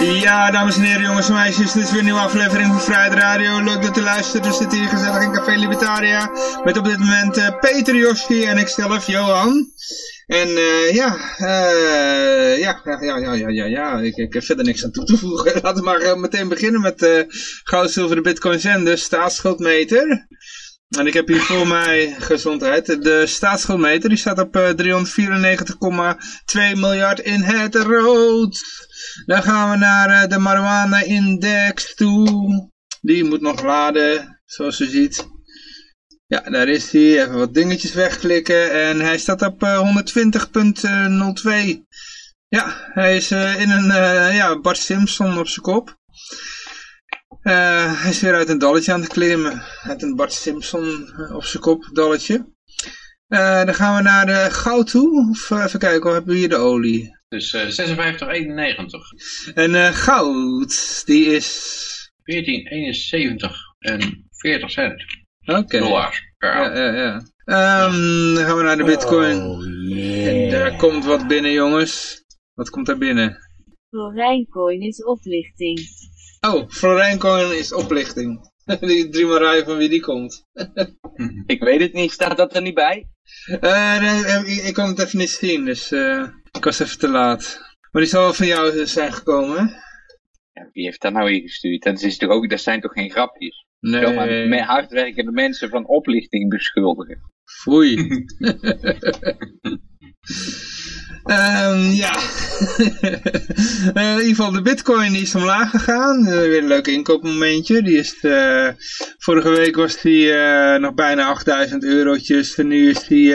Ja, dames en heren, jongens en meisjes, dit is weer een nieuwe aflevering van Vrijheid Radio. Leuk dat u luistert. We zitten hier gezellig in Café Libertaria met op dit moment eh, Peter Joshi en ikzelf, Johan. En eh, ja, eh, ja, ja, ja, ja, ja, ja, ik, ik heb verder niks aan toe te voegen. Laten we maar meteen beginnen met goud, zilver, bitcoins en de staatsschuldmeter. En ik heb hier voor mij gezondheid. De staatsschuldmeter die staat op eh, 394,2 miljard in het rood. Dan gaan we naar eh, de marijuana index toe. Die moet nog laden, zoals u ziet. Ja, daar is hij. Even wat dingetjes wegklikken. En hij staat op eh, 120.02. Ja, hij is eh, in een eh, ja, Bart Simpson op zijn kop. Eh, hij is weer uit een dalletje aan het klimmen. Uit een Bart Simpson eh, op zijn kop dalletje. Eh, dan gaan we naar de goud toe. Of even kijken, hoe hebben we hier de olie? Dus eh 56,91. En eh, goud, die is... 14,71 en 40 cent. Oké. Dollars per Ja, ja, ja. Ehm, dan gaan we naar de bitcoin. Oh, En daar komt wat binnen, jongens. Wat komt daar binnen? Florijncoin is oplichting. Oh, Florijncoin is oplichting. die drie maar rijden van wie die komt. Ik weet het niet, staat dat er niet bij? Eh, nee, eh, ik, ik kon het even niet zien, dus eh, ik was even te laat. Maar die zal wel van jou zijn gekomen, hè? Ja, wie heeft dat nou ingestuurd? Dat, is toch ook, dat zijn toch geen grapjes? Zomaar Nee, met hardwerkende mensen van oplichting beschuldigen. foei. Ehm, ja, Eh, in ieder geval de bitcoin die is omlaag gegaan. Eh, weer een leuk inkoopmomentje. Die is, eh, vorige week was die nog bijna 8000 eurotjes. En nu is die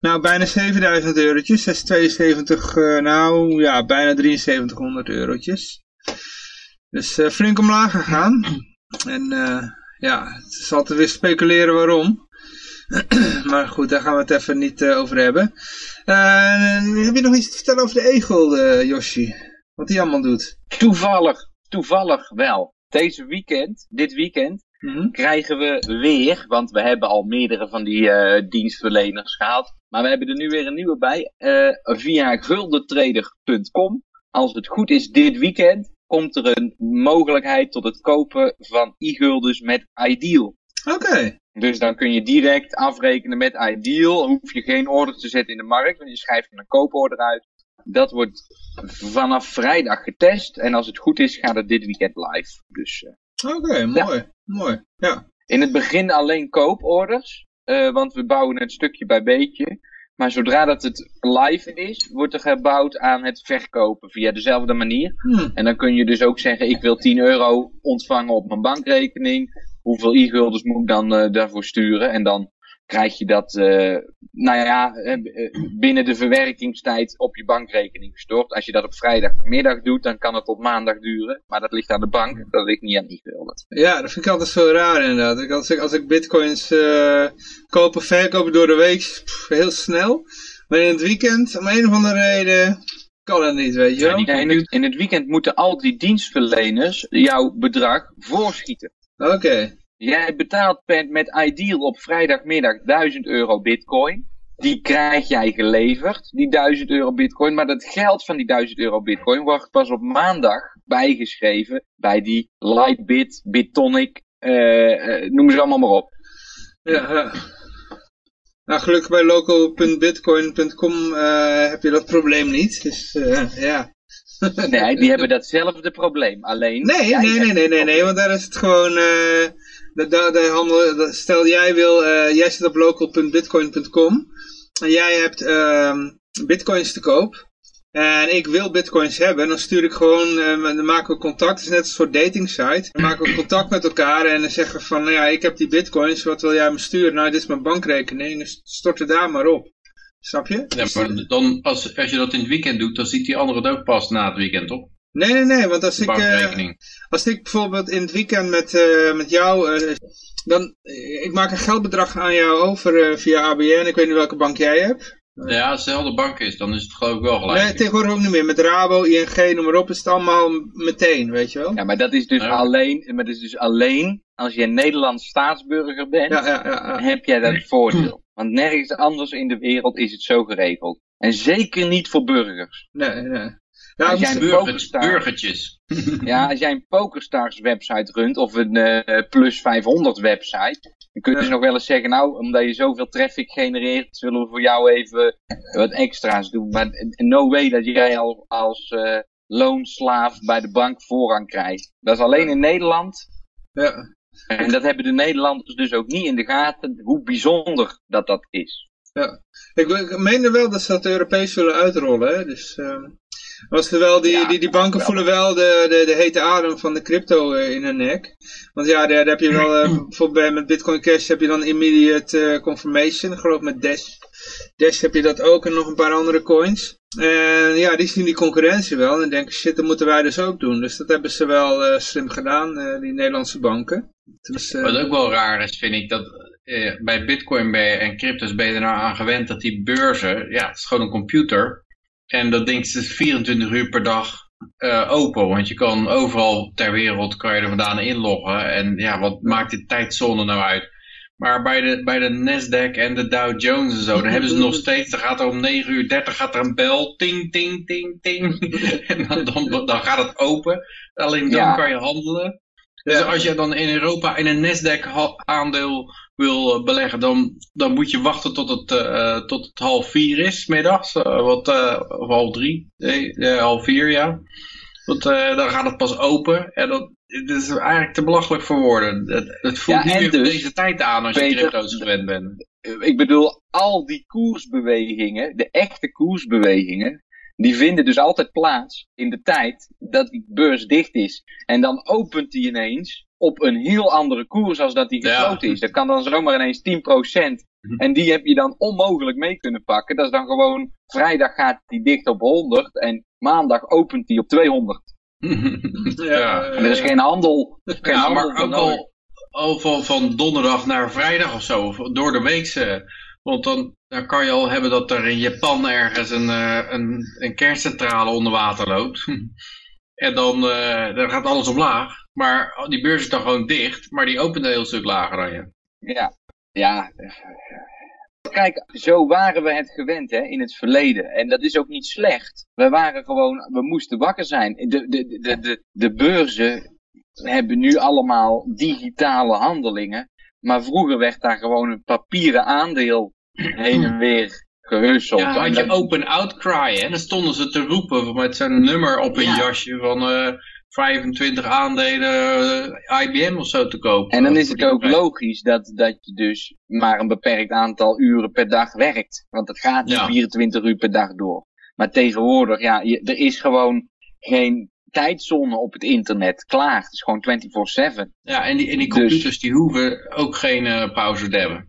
nou bijna 7000 eurotjes. 672, eh, nou ja, bijna 7300 eurotjes. Dus flink omlaag gegaan. En ja, het is altijd weer speculeren waarom. maar goed, daar gaan we het even niet eh, over hebben. Eh, heb je nog iets te vertellen over de egel, eh Yoshi? Wat die allemaal doet? Toevallig, toevallig wel. Deze weekend, dit weekend, Mhm. krijgen we weer, want we hebben al meerdere van die dienstverleners gehaald. Maar we hebben er nu weer een nieuwe bij, via guldentrader.com. Als het goed is dit weekend, komt er een mogelijkheid tot het kopen van e-guldens met Ideal. Oké. Dus dan kun je direct afrekenen met Ideal. Hoef je geen order te zetten in de markt, want je schrijft een kooporder uit. Dat wordt vanaf vrijdag getest. En als het goed is, gaat het dit weekend live. Dus eh, Oké, mooi. Mooi. Ja. in het begin alleen kooporders. eh, want we bouwen het stukje bij beetje. Maar zodra dat het live is, wordt er gebouwd aan het verkopen via dezelfde manier. Hm. En dan kun je dus ook zeggen, ik wil 10 euro ontvangen op mijn bankrekening. Hoeveel e-guldens moet ik dan eh, daarvoor sturen? En dan krijg je dat, eh, nou ja, eh, binnen de verwerkingstijd op je bankrekening gestort. Als je dat op vrijdagmiddag doet, dan kan het tot maandag duren. Maar dat ligt aan de bank, dat ligt niet aan e-gulden. Ja, dat vind ik altijd zo raar inderdaad. Als ik, als ik bitcoins koop of verkoop door de week, pff, heel snel. Maar in het weekend, om een of andere reden, kan het niet, weet je wel. Ja, in, het, in het weekend moeten al die dienstverleners jouw bedrag voorschieten. Oké. Jij betaalt met Ideal op vrijdagmiddag 1000 euro bitcoin. Die krijg jij geleverd, die 1000 euro bitcoin. Maar dat geld van die 1000 euro bitcoin wordt pas op maandag bijgeschreven bij die Lightbit, Bitonic, eh, eh, noem ze allemaal maar op. Ja, ja. Nou, gelukkig bij local.bitcoin.com eh heb je dat probleem niet. Dus ja. Nee, die hebben datzelfde probleem. Alleen. Nee, nee, nee, nee, nee, nee, want daar is het gewoon, de handel, de- stel jij wil, eh, jij zit op local.bitcoin.com en jij hebt ehm bitcoins te koop en ik wil bitcoins hebben, dan stuur ik gewoon, eh, dan maken we contact, het is net een soort dating site, dan maken we contact met elkaar en dan zeggen we van, nou ja, ik heb die bitcoins, wat wil jij me sturen? Nou, dit is mijn bankrekening, dus stort er daar maar op. Snap je? Ja, maar dan, als, als je dat in het weekend doet, dan ziet die andere het ook pas na het weekend, toch? Nee, nee, nee, want als ik, eh, als ik bijvoorbeeld in het weekend met, eh, met jou, eh, dan, ik maak een geldbedrag aan jou over via ABN, ik weet niet welke bank jij hebt. Ja, als het dezelfde bank is, dan is het geloof ik wel gelijk. Nee, tegenwoordig ook niet meer. Met Rabo, ING, noem maar op, is het allemaal meteen, weet je wel. Ja, maar dat is dus Ja. alleen, maar dat is dus alleen als je een Nederlands staatsburger bent, Ja, ja, ja. ja. heb jij dat voordeel. Want nergens anders in de wereld is het zo geregeld. En zeker niet voor burgers. Nee, nee. Nou, Als jij een pokerstar, burgertjes. ja, als jij een PokerStars website runt of een eh, plus 500 website, dan kun je Ja. dus nog wel eens zeggen, nou, omdat je zoveel traffic genereert, zullen we voor jou even wat extra's doen. Maar no way dat jij al als eh, loonslaaf bij de bank voorrang krijgt. Dat is alleen in Nederland. ja. En dat hebben de Nederlanders dus ook niet in de gaten, hoe bijzonder dat dat is. Ik, ik meende wel dat ze dat Europees willen uitrollen. Hè? Dus ehm was er wel die, Ja, die, die banken wel. voelen wel de, de, de hete adem van de crypto eh, in hun nek. Want ja, daar, daar heb je wel, eh, bijvoorbeeld bij- met Bitcoin Cash heb je dan immediate eh, confirmation. Ik geloof met Dash. Dash heb je dat ook en nog een paar andere coins. En ja, die zien die concurrentie wel en denken shit, dat moeten wij dus ook doen. Dus dat hebben ze wel eh, slim gedaan, eh, die Nederlandse banken. Dus, eh, Wat ook wel raar is, vind ik, dat eh, bij bitcoin ben je, en cryptos ben je er nou aan gewend dat die beurzen, ja, het is gewoon een computer. En dat ding is 24 uur per dag eh, open, want je kan overal ter wereld kan je er vandaan inloggen. En ja, wat maakt die tijdzone nou uit? Maar bij de, bij de Nasdaq en de Dow Jones en zo, dan hebben ze nog steeds, dan gaat er om 9 uur 30 gaat er een bel, ting, ting, ting, ting. en dan, dan, dan gaat het open. Alleen dan Ja. kan je handelen. Dus als je dan in Europa in een Nasdaq aandeel wil eh, beleggen, dan, dan moet je wachten tot het, eh, tot het half vier is, middags. eh, wat, eh, of half drie, nee, eh, half vier, ja. Want, eh, dan gaat het pas open. En dat, het is eigenlijk te belachelijk voor woorden. Het, het voelt Ja, niet meer dus, deze tijd aan als je crypto's gewend bent. Ik bedoel, al die koersbewegingen, de echte koersbewegingen, die vinden dus altijd plaats in de tijd dat die beurs dicht is. En dan opent die ineens op een heel andere koers als dat die Ja. gesloten is. Dat kan dan zomaar ineens 10%. En die heb je dan onmogelijk mee kunnen pakken. Dat is dan gewoon, vrijdag gaat die dicht op 100 en maandag opent die op 200. ja. En er is geen handel. Geen Ja, handel maar ook al, al van, van donderdag naar vrijdag of zo, of door de week. Want dan, kan je al hebben dat er in Japan ergens een, eh, een, een kerncentrale onder water loopt. en dan, eh, dan gaat alles omlaag. Maar die beurs is dan gewoon dicht, maar die opent een heel stuk lager dan je. Ja, ja. Kijk, zo waren we het gewend hè, in het verleden. En dat is ook niet slecht. We waren gewoon, we moesten wakker zijn. De, de, de, de, de beurzen hebben nu allemaal digitale handelingen. Maar vroeger werd daar gewoon een papieren aandeel heen en weer gehusseld. Ja, had je dat- open outcry, hè? Dan stonden ze te roepen met zijn nummer op een Ja. jasje van eh 25 aandelen eh, IBM of zo te kopen. En dan is het ook logisch dat, dat je dus maar een beperkt aantal uren per dag werkt. Want het gaat niet Ja. 24 uur per dag door. Maar tegenwoordig, ja, je, er is gewoon geen tijdzone op het internet. Klaar, het is gewoon 24-7. Ja, en die, en die Dus- computers die hoeven ook geen eh, pauze te hebben.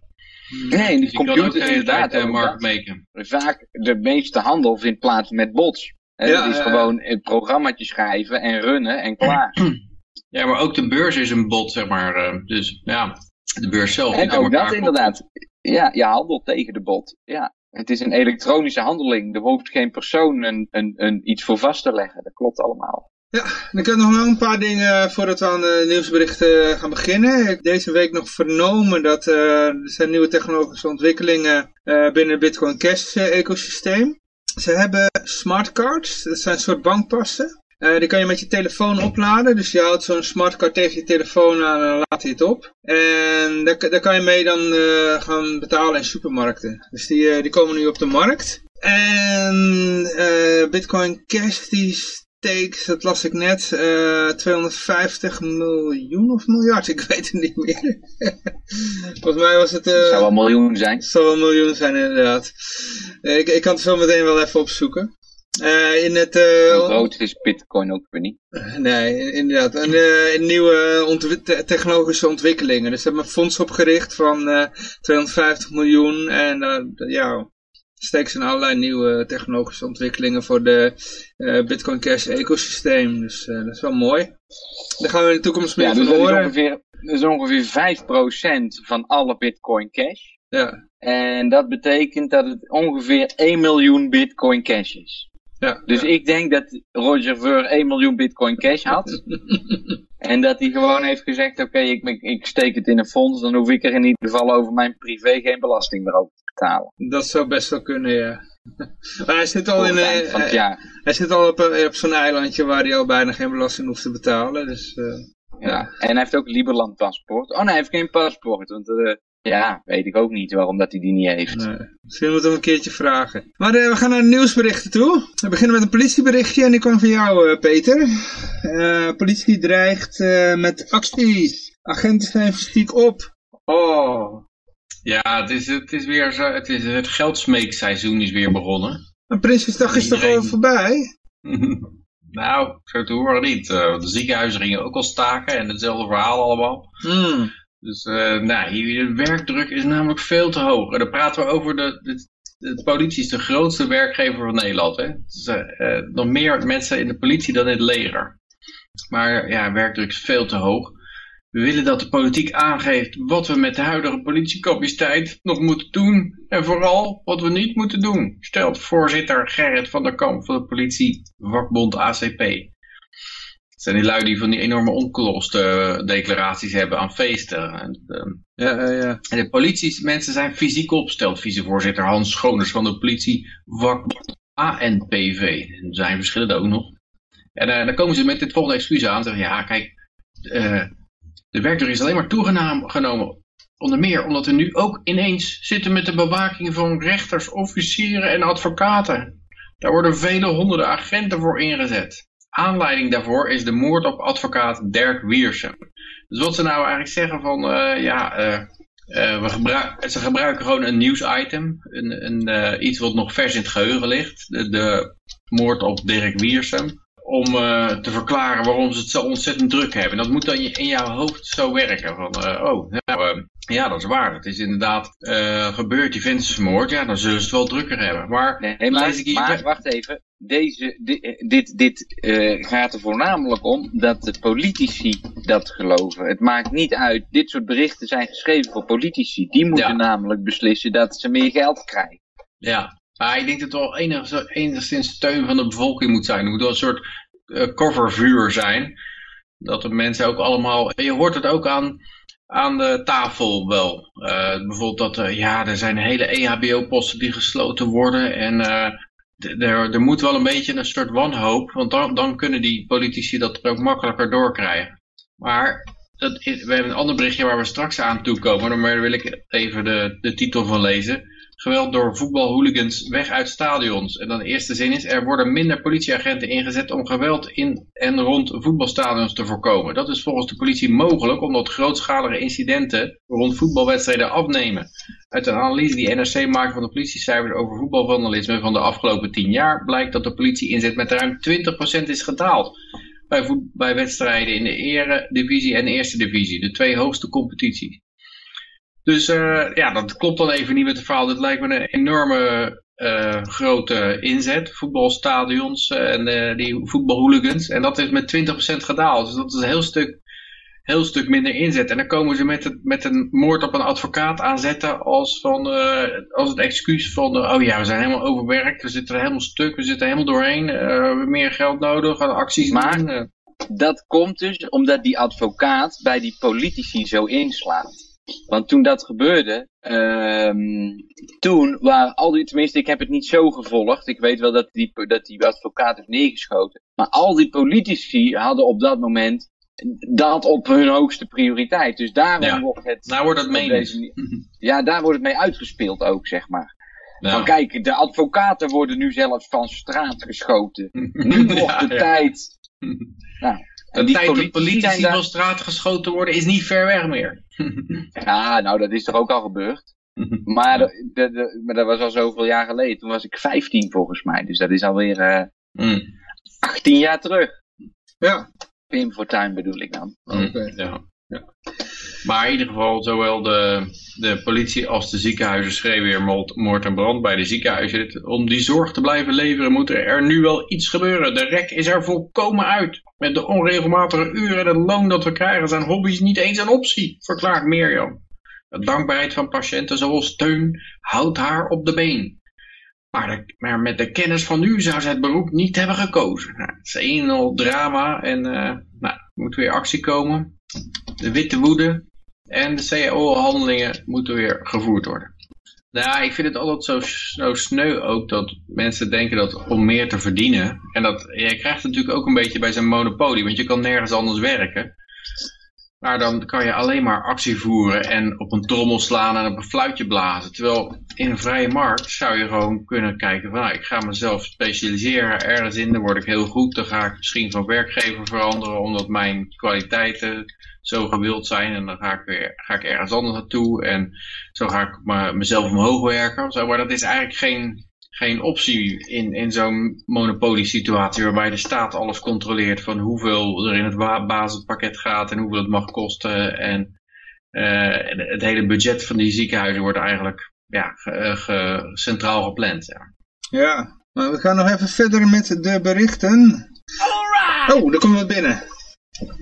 Nee, die Dus die kan ook computer de hele inderdaad. uh, ook market maken. Vaak, de meeste handel vindt plaats met bots. Hè, Ja, dat is gewoon een programmaatje schrijven en runnen en klaar. Ja, maar ook de beurs is een bot, zeg maar. eh, dus ja, de beurs zelf. En ook dat inderdaad. Ja, je handelt tegen de bot. Ja. Het is een elektronische handeling. Er hoeft geen persoon een, een, een, iets voor vast te leggen. Dat klopt allemaal. Ja, ik heb nog wel een paar dingen voordat we aan de nieuwsberichten gaan beginnen. Ik heb deze week nog vernomen dat eh, er zijn nieuwe technologische ontwikkelingen eh, binnen het Bitcoin Cash eh, ecosysteem. Ze hebben smartcards, dat zijn een soort bankpassen. Eh, die kan je met je telefoon opladen, dus je houdt zo'n smartcard tegen je telefoon aan en dan laat hij het op. En daar, daar kan je mee dan eh, gaan betalen in supermarkten. Dus die, eh, die komen nu op de markt. En eh, Bitcoin Cash die steekt, dat las ik net, eh 250 miljoen of miljard, ik weet het niet meer. Volgens mij was het... eh, Het zou wel een miljoen zijn. het zal wel een miljoen zijn inderdaad. Eh, ik, ik kan het zo meteen wel even opzoeken. Eh, in het... eh, Hoe groot is bitcoin ook weer niet. Nee, inderdaad. En, eh, in nieuwe ontwi- technologische ontwikkelingen. Dus ze hebben een fonds opgericht van eh 250 miljoen. En eh, ja, steken ze in allerlei nieuwe technologische ontwikkelingen voor de eh, Bitcoin Cash ecosysteem. Dus eh, dat is wel mooi. Daar gaan we in de toekomst meer Ja, dus van dat is horen. ongeveer, dat is ongeveer 5% van alle bitcoin cash. Ja, En dat betekent dat het ongeveer 1 miljoen bitcoin cash is. Ja. Dus ik denk dat Roger Ver 1 miljoen bitcoin cash had. en dat hij gewoon heeft gezegd, oké, ik, ik steek het in een fonds. Dan hoef ik er in ieder geval over mijn privé geen belasting meer over te betalen. Dat zou best wel kunnen, ja. Maar hij zit al, in, eind eh, het hij, hij zit al op, een- op zo'n eilandje waar hij al bijna geen belasting hoeft te betalen. Dus, eh, Ja. En hij heeft ook een Liberland paspoort. Oh nee, hij heeft geen paspoort. Want eh, ja, weet ik ook niet waarom dat hij die niet heeft. nee. Misschien moeten we een keertje vragen. Maar eh, we gaan naar de nieuwsberichten toe. We beginnen met een politieberichtje en die kwam van jou, eh, Peter. Eh, politie dreigt eh, met acties. Agenten zijn fysiek op. Oh. Ja, het is, het is weer zo, het, is, het geldsmeekseizoen is weer begonnen. Maar Prinsjesdag is toch al voorbij? nou, zo te horen niet. De ziekenhuizen gingen ook al staken en hetzelfde verhaal allemaal. Hmm. Dus eh, nou, hier, de werkdruk is namelijk veel te hoog. En dan praten we over de, de, politie is de grootste werkgever van Nederland. Hè? Dus, eh, nog meer mensen in de politie dan in het leger. Maar ja, werkdruk is veel te hoog. We willen dat de politiek aangeeft wat we met de huidige politiecapaciteit nog moeten doen. En vooral wat we niet moeten doen. Stelt voorzitter Gerrit van der Kamp van de politie vakbond ACP. Het zijn die lui die van die enorme onkosten declaraties hebben aan feesten. En, ehm, Ja, ja, ja. en de politiemensen zijn fysiek opgesteld. Vicevoorzitter Hans Schoners van de politie vakbond ANPV. Er zijn verschillende ook nog. En eh, dan komen ze met dit volgende excuus aan. Zeggen, ja, kijk, eh, de werkdruk is alleen maar toegenomen. Onder meer omdat we nu ook ineens zitten met de bewaking van rechters, officieren en advocaten. Daar worden vele honderden agenten voor ingezet. Aanleiding daarvoor is de moord op advocaat Dirk Wiersum. Dus wat ze nou eigenlijk zeggen van, eh, ja, eh, eh, we ze gebruiken gewoon een nieuwsitem. Een, een, iets wat nog vers in het geheugen ligt. De, de moord op Dirk Wiersum. Om eh, te verklaren waarom ze het zo ontzettend druk hebben. En dat moet dan in jouw hoofd zo werken. Van, eh, oh, nou, eh, ja, dat is waar. Het is inderdaad gebeurd. Die vent is vermoord. Ja, dan zullen ze het wel drukker hebben. Maar, Nee, maar, ik wacht even. Deze, di- dit dit gaat er voornamelijk om dat de politici dat geloven. Het maakt niet uit. Dit soort berichten zijn geschreven voor politici. Die moeten Ja. namelijk beslissen dat ze meer geld krijgen. Ja, maar ik denk dat het wel enig, enigszins steun van de bevolking moet zijn. Er moet wel een soort eh, covervuur zijn. Dat de mensen ook allemaal... Je hoort het ook aan, aan de tafel wel. Eh, bijvoorbeeld dat, eh, ja, er zijn hele EHBO-posten die gesloten worden. En er, moet wel een beetje een soort wanhoop. Want dan, dan kunnen die politici dat ook makkelijker doorkrijgen. Maar dat, is- we hebben een ander berichtje waar we straks aan toekomen. Maar daar wil ik even de, de titel van lezen. Geweld door voetbalhooligans weg uit stadions. En dan de eerste zin is, er worden minder politieagenten ingezet om geweld in en rond voetbalstadions te voorkomen. Dat is volgens de politie mogelijk omdat grootschalige incidenten rond voetbalwedstrijden afnemen. Uit een analyse die NRC maakt van de politiecijfers over voetbalvandalisme van de afgelopen 10 jaar blijkt dat de politie inzet met ruim 20% is gedaald. Bij, bij wedstrijden in de eredivisie en de eerste divisie, de twee hoogste competities. Dus eh, ja, dat klopt dan even niet met het verhaal. Dit lijkt me een enorme eh, grote inzet. Voetbalstadions eh, en die voetbalhooligans. En dat is met 20% gedaald. Dus dat is een heel stuk, heel stuk minder inzet. En dan komen ze met, het, met een moord op een advocaat aanzetten als, van, als het excuus van... oh ja, we zijn helemaal overwerkt. We zitten er helemaal stuk. We zitten helemaal doorheen. we hebben meer geld nodig. Gaan acties Maar- doen. eh. Dat komt dus omdat die advocaat bij die politici zo inslaat. Want toen dat gebeurde, ehm, toen waren al die, tenminste ik heb het niet zo gevolgd. Ik weet wel dat die, dat die advocaat heeft neergeschoten. Maar al die politici hadden op dat moment dat op hun hoogste prioriteit. Dus daarom Ja. wordt het... Nou wordt het deze manier- Ja, daar wordt het mee uitgespeeld ook, zeg maar. Ja. Van kijk, de advocaten worden nu zelfs van straat geschoten. Nu wordt de ja. tijd... Nou, en De die tijd dat politici daar- van straat geschoten worden is niet ver weg meer. Ja, nou, dat is toch ook al gebeurd. Maar, de, de, de- maar dat was al zoveel jaar geleden. Toen was ik 15 volgens mij. Dus dat is alweer eh Mm, 18 jaar terug. Ja, Pim Fortuyn bedoel ik dan. mm, Oké. ja. Maar in ieder geval, zowel de, de politie als de ziekenhuizen schreeuwen weer moord, en brand bij de ziekenhuizen. Om die zorg te blijven leveren moet er nu wel iets gebeuren. De rek is er volkomen uit. Met de onregelmatige uren en het loon dat we krijgen zijn hobby's niet eens een optie, verklaart Mirjam. dankbaarheid van patiënten zoals Teun houdt haar op de been. Maar, de- met de kennis van nu zou ze het beroep niet hebben gekozen. Nou, het is een en al drama en eh nou, er moet weer actie komen. De witte woede en de CAO-handelingen moeten weer gevoerd worden. Nou, ik vind het altijd zo, sneu ook dat mensen denken dat om meer te verdienen. En dat, je krijgt het natuurlijk ook een beetje bij zo'n monopolie, want je kan nergens anders werken. Maar dan kan je alleen maar actie voeren en op een trommel slaan en op een fluitje blazen. Terwijl in een vrije markt zou je gewoon kunnen kijken van nou, ik ga mezelf specialiseren ergens in, dan word ik heel goed. Dan ga ik misschien van werkgever veranderen omdat mijn kwaliteiten zo gewild zijn. En dan ga ik, weer, ga ik ergens anders naartoe en zo ga ik me- mezelf omhoog werken. of Zo. Maar dat is eigenlijk geen, geen optie in, in zo'n monopoliesituatie waarbij de staat alles controleert van hoeveel er in het basispakket gaat en hoeveel het mag kosten. En eh, en het hele budget van die ziekenhuizen wordt eigenlijk ja, ge- eh, ge- centraal gepland. Ja. Ja, maar we gaan nog even verder met de berichten. Oh, er komt wat binnen.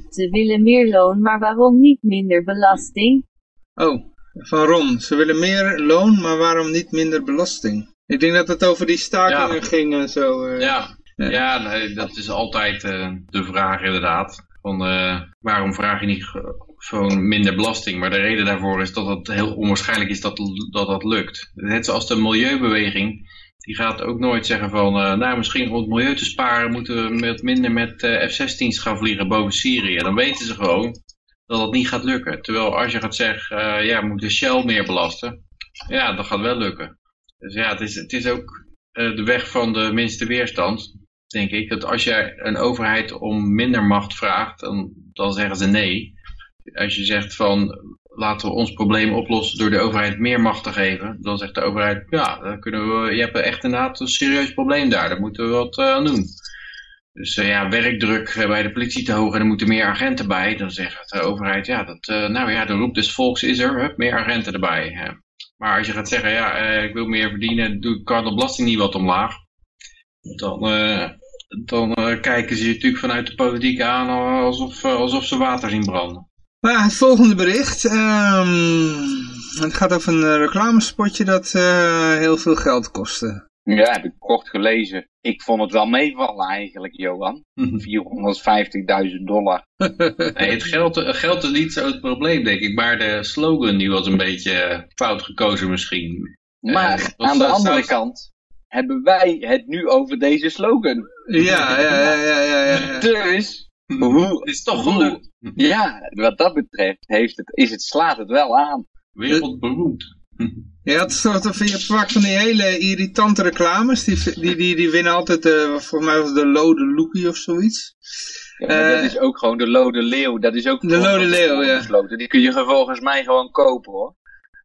Ze willen meer loon, maar waarom niet minder belasting? Oh, van Ron. Ze willen meer loon, maar waarom niet minder belasting? Ik denk dat het over die stakingen Ja. ging en zo. eh. Ja, Ja. ja nee, dat is altijd eh, de vraag inderdaad. Van, eh, waarom vraag je niet ge- gewoon minder belasting? Maar de reden daarvoor is dat het heel onwaarschijnlijk is dat dat, dat lukt. Net zoals de milieubeweging. Die gaat ook nooit zeggen van, nou misschien om het milieu te sparen moeten we met minder met eh, F-16's gaan vliegen boven Syrië. Dan weten ze gewoon dat dat niet gaat lukken. Terwijl als je gaat zeggen, ja we moeten Shell meer belasten. Ja, dat gaat wel lukken. Dus ja, het is, het is ook eh, de weg van de minste weerstand, denk ik. Dat als jij een overheid om minder macht vraagt, dan, dan zeggen ze nee. Als je zegt van, laten we ons probleem oplossen door de overheid meer macht te geven, dan zegt de overheid, ja, dan kunnen we, je hebt echt inderdaad een serieus probleem daar, daar moeten we wat eh, aan doen. Dus eh, ja, werkdruk bij de politie te hoog en er moeten meer agenten bij. Dan zegt de overheid, ja, dat, eh, nou ja, de roep des volks is er, hup, meer agenten erbij. hè. Maar als je gaat zeggen, ja, eh, ik wil meer verdienen, doe, kan de belasting niet wat omlaag. Dan, eh, dan eh, kijken ze je natuurlijk vanuit de politiek aan alsof, alsof ze water zien branden. Maar het volgende bericht. ehm, het gaat over een reclamespotje dat heel veel geld kostte. Ja, heb ik kort gelezen. Ik vond het wel meevallen eigenlijk, Johan. 450.000 dollar. Nee, het geld, geld is niet zo het probleem, denk ik. Maar de slogan die was een beetje eh, fout gekozen misschien. Maar Eh, wat aan de andere kant hebben wij het nu over deze slogan. Ja, ja, ja, ja, ja. ja. Dus, hoe, Het is toch gelukt. ja, wat dat betreft heeft het, is het, slaat het wel aan. Wereldberoemd. Je had soort van, je pakt van die hele irritante reclames. Die, die, die, die winnen altijd, eh, volgens mij was het de Lode Lookie of zoiets. Ja, maar dat Eh, is ook gewoon de Lode Leeuw. Dat is ook De Lode Leeuw, ja. Die kun je volgens mij gewoon kopen hoor.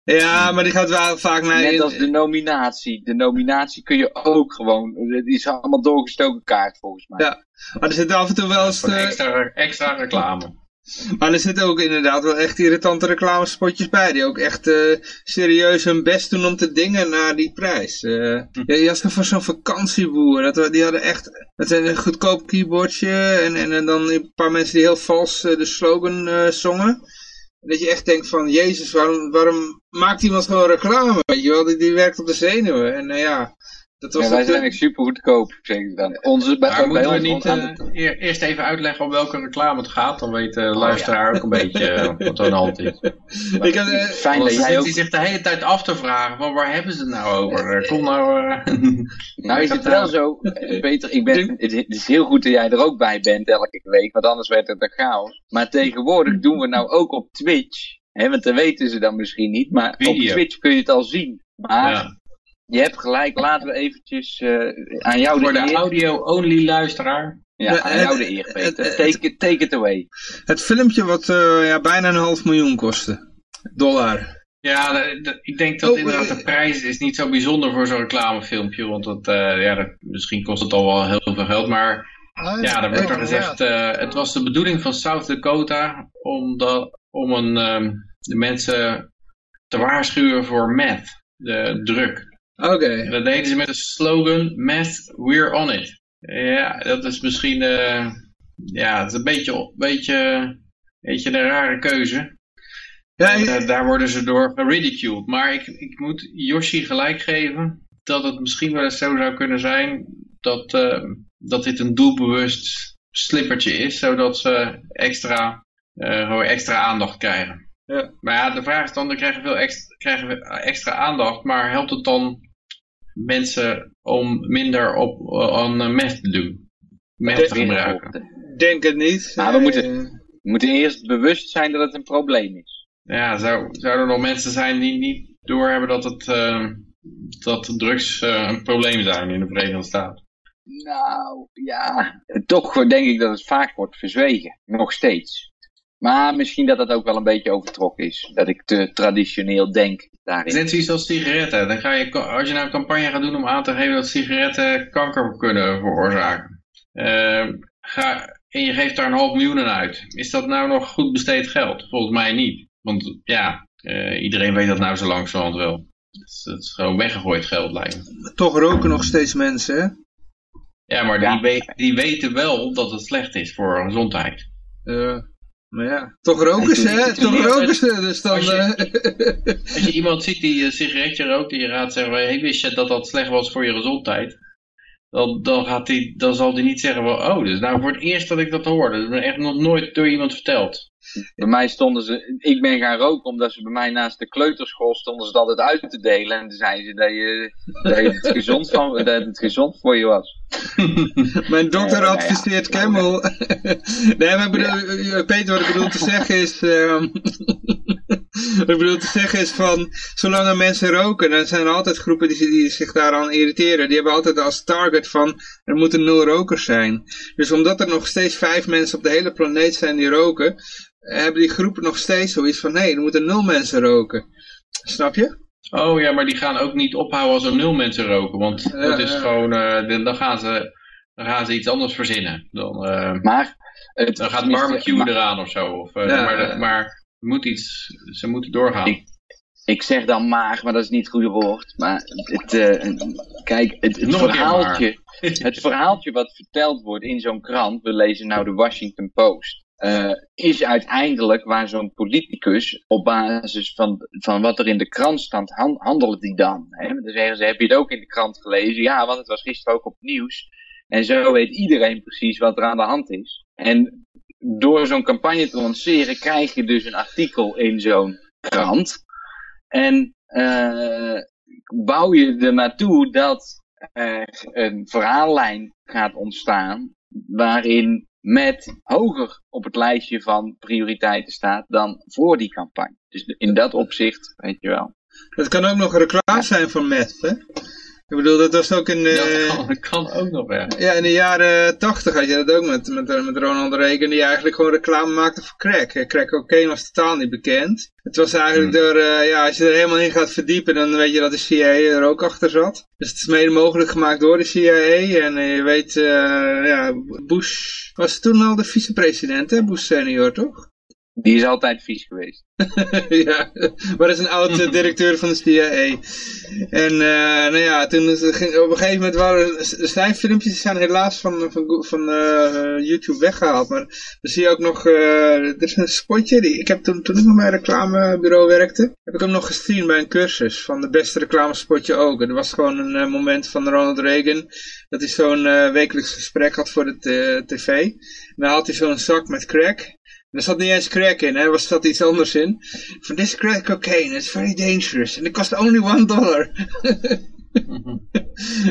Ja, maar die gaat wel vaak naar... Net als de nominatie. De nominatie kun je ook gewoon. Die is allemaal doorgestoken kaart volgens mij. Ja. Maar er zit af en toe wel eens... Eh, extra, extra reclame. Maar er zitten ook inderdaad wel echt irritante reclamespotjes bij. Die ook echt eh, serieus hun best doen om te dingen naar die prijs. Eh ja, je had van zo'n vakantieboer. Dat, die hadden echt dat is een goedkoop keyboardje. En, en, en dan een paar mensen die heel vals eh, de slogan eh, zongen. Dat je echt denkt van, jezus, waarom, waarom maakt iemand gewoon reclame? Weet je wel, die, die werkt op de zenuwen. En eh, ja, dat was Ja, wij zijn echt super goedkoop, zeg ik dan. Onze, bij, Maar moeten we niet eh, de- eerst even uitleggen om welke reclame het gaat? Dan weet de luisteraar ook een beetje eh, wat er aan de hand is. Ik had, eh, Fijn dat jij ook hij zich de hele tijd af te vragen van waar hebben ze het nou over? Eh, Kom nou... eh, Nou is het wel zo, eh, Peter, ik ben, het is heel goed dat jij er ook bij bent elke week, want anders werd het een chaos. Maar tegenwoordig doen we nou ook op Twitch, hè, want dat weten ze dan misschien niet, maar op. Twitch kun je het al zien. Maar ja. Je hebt gelijk, laten we eventjes eh, aan jou Voor de audio-only luisteraar. Ja, aan het- jou de eer, het- Peter. het- Take it, take it away. het filmpje wat eh, ja, bijna een half miljoen kostte. Dollar. Ja, de- de- ik denk dat Oh, inderdaad eh, de prijs is niet zo bijzonder voor zo'n reclamefilmpje. Want dat, eh, ja, dat, misschien kost het al wel heel veel geld. Maar ja, er werd er gezegd, eh, het was de bedoeling van South Dakota om, dat, om een, ehm, de mensen te waarschuwen voor meth, de druk. Oké. Dat deden ze met de slogan, meth, we're on it. Ja, dat is misschien, eh, ja, het is een beetje, beetje, beetje een rare keuze. Ja, ik- eh, daar worden ze door geridiculed. Maar ik, ik moet Yoshi gelijk geven dat het misschien wel eens zo zou kunnen zijn dat, eh, dat dit een doelbewust slippertje is, zodat ze extra, gewoon extra aandacht krijgen. Ja. Maar ja, de vraag is dan, dan krijgen we veel extra, krijgen we extra aandacht, maar helpt het dan mensen om minder op, aan eh, meth te doen? Meth te gebruiken? denk het niet. Maar we moeten- Eh, We moeten eerst bewust zijn dat het een probleem is. Ja, zou, zouden er nog mensen zijn die niet doorhebben dat, het, eh, dat drugs eh, een probleem zijn in de Verenigde Staten? Nou, ja. Toch denk ik dat het vaak wordt verzwegen. Nog steeds. Maar misschien dat dat ook wel een beetje overtrokken is. Dat ik te traditioneel denk daarin. net zoiets als sigaretten. Dan ga je, als je nou een campagne gaat doen om aan te geven dat sigaretten kanker kunnen veroorzaken. eh, ga, en je geeft daar een half miljoen aan uit. Is dat nou nog goed besteed geld? Volgens mij niet. Want ja, eh, iedereen weet dat nou zo langzamerhand wel. Het is, het is gewoon weggegooid geld lijkt me. toch roken nog steeds mensen, hè? Ja, maar Ja. Die, die weten wel dat het slecht is voor gezondheid. Eh, maar ja, toch roken ze, hè? Toch roken ze, dus dan... als je- eh, Als je iemand ziet die een sigaretje rookt en je gaat zeggen, hey, wist je dat dat slecht was voor je gezondheid? Dan, dan, gaat die, dan zal hij niet zeggen, van, oh, dus nou voor het eerst dat ik dat hoorde. Dat is me echt nog nooit door iemand verteld. Bij mij stonden ze, ik ben gaan roken omdat ze bij mij naast de kleuterschool stonden ze dat altijd uit te delen. En toen zeiden ze dat, je, dat, je het, gezond van, dat het gezond voor je was. Mijn dokter Eh, nou ja. adviseert Camel. nee, maar ik bedoel, eh, Peter, wat ik bedoel te zeggen is... ehm, wat ik bedoel te zeggen is van... Zolang er mensen roken, dan zijn er altijd groepen die, die zich daaraan irriteren. Die hebben altijd als target van... Er moeten nul rokers zijn. Dus omdat er nog steeds vijf mensen op de hele planeet zijn die roken... Hebben die groepen nog steeds zoiets van... Nee, er moeten nul mensen roken. Snap je? Oh ja, maar die gaan ook niet ophouden als er nul mensen roken. Want Ja, dat is ja. gewoon, eh, dan, gaan ze, dan gaan ze iets anders verzinnen. Dan, eh, Maar, het, dan gaat barbecue maar- eraan of zo. Of, eh, Ja, maar, maar moet iets, ze moeten doorgaan. Ik- Ik zeg dan maar, maar dat is niet het goede woord. Maar het, eh, kijk, het, het verhaaltje, het verhaaltje wat verteld wordt in zo'n krant, we lezen nou de Washington Post, eh, is uiteindelijk waar zo'n politicus op basis van, van wat er in de krant staat, han, handelt die dan. Hè? Dan zeggen ze, heb je het ook in de krant gelezen? Ja, want het was gisteren ook op nieuws. En zo weet iedereen precies wat er aan de hand is. En door zo'n campagne te lanceren krijg je dus een artikel in zo'n krant. En eh, bouw je er naartoe dat er een verhaallijn gaat ontstaan waarin met hoger op het lijstje van prioriteiten staat dan voor die campagne. Dus in dat opzicht, weet je wel. Het kan ook nog reclame zijn van meth, hè? Ik bedoel, dat was ook in... dat, eh, kan, dat kan ook nog wel. Ja, in de jaren tachtig had je dat ook met, met, met Ronald Reagan, die eigenlijk gewoon reclame maakte voor crack. Eh, Crack cocaine was totaal niet bekend. Het was eigenlijk door, eh, ja, als je er helemaal in gaat verdiepen, dan weet je dat de CIA er ook achter zat. Dus het is mede mogelijk gemaakt door de CIA. En je weet, ja, Bush was toen al de vicepresident, hè? Bush senior, toch? Die is altijd vies geweest. ja, maar dat is een oud eh, directeur van de CIA. En uh, nou ja, toen is- ging, op een gegeven moment waren zijn filmpjes zijn helaas van, van, van eh, YouTube weggehaald. Maar dan zie je ook nog, eh, er is een spotje, die, ik heb toen, toen ik nog bij een reclamebureau werkte, heb ik hem nog gezien bij een cursus van de beste reclamespotje ook. En er was gewoon een eh, moment van Ronald Reagan, dat hij zo'n eh, wekelijks gesprek had voor de tv. En dan had hij zo'n zak met crack. Er zat niet eens crack in, hè? er was- zat iets anders in. Van this crack cocaine, it's very dangerous. And it cost only one dollar.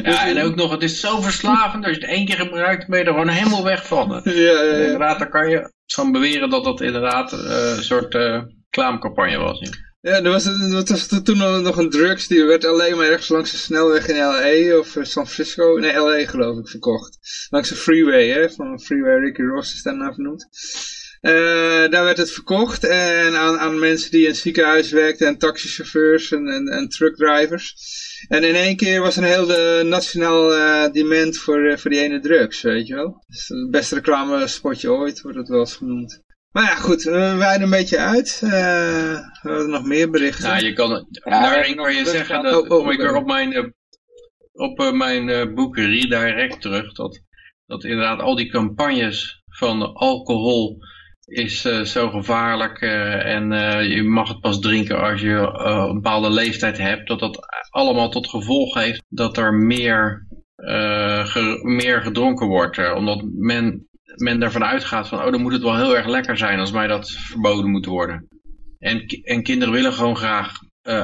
Ja, en ook nog, het is zo verslavend. Als je het één keer gebruikt, ben je er gewoon helemaal weg van. ja, ja, ja. Inderdaad, kan je van beweren dat dat inderdaad eh, een soort reclamecampagne was. ja. Ja, er was, er was toen nog een drugs, die werd alleen maar ergens langs de snelweg in L.A. of eh, San Francisco, nee L.A. geloof ik, verkocht. Langs de freeway, hè, van Freeway Ricky Ross is daarna vernoemd. Eh, daar werd het verkocht en aan, aan mensen die in het ziekenhuis werkten en taxichauffeurs en, en, en truckdrivers. En in één keer was er een heel nationaal eh, demand voor, eh, voor die ene drugs, weet je wel. Dus het beste reclamespotje ooit, wordt het wel eens genoemd. Maar ja, goed, we wijden een beetje uit. Eh, we hadden nog meer berichten. Nou, je kan, nog kan je zeggen, dat Oh, oh, kom ik weer op mijn, op eh, mijn eh, boek Redirect terug, dat, dat inderdaad al die campagnes van alcohol is eh, zo gevaarlijk eh, en eh, je mag het pas drinken als je een bepaalde leeftijd hebt. Dat dat allemaal tot gevolg heeft dat er meer, ge- meer gedronken wordt. omdat men, men ervan uitgaat van, oh dan moet het wel heel erg lekker zijn als mij dat verboden moet worden. En, en kinderen willen gewoon graag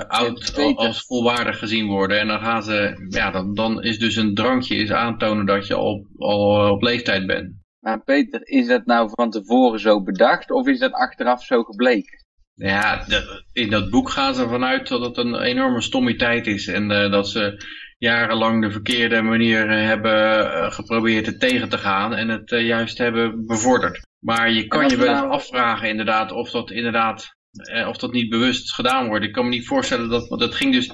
oud als volwaardig gezien worden. En dan gaan ze, ja, dan, dan is dus een drankje is aantonen dat je al, al op leeftijd bent. Maar Peter, is dat nou van tevoren zo bedacht of is dat achteraf zo gebleken? Ja, in dat boek gaan ze vanuit dat het een enorme stommiteit is. En eh, dat ze jarenlang de verkeerde manier eh, hebben eh, geprobeerd het tegen te gaan. En het juist hebben bevorderd. Maar je kan je we wel nou- afvragen inderdaad of dat inderdaad of dat niet bewust gedaan wordt. Ik kan me niet voorstellen dat, want dat ging dus,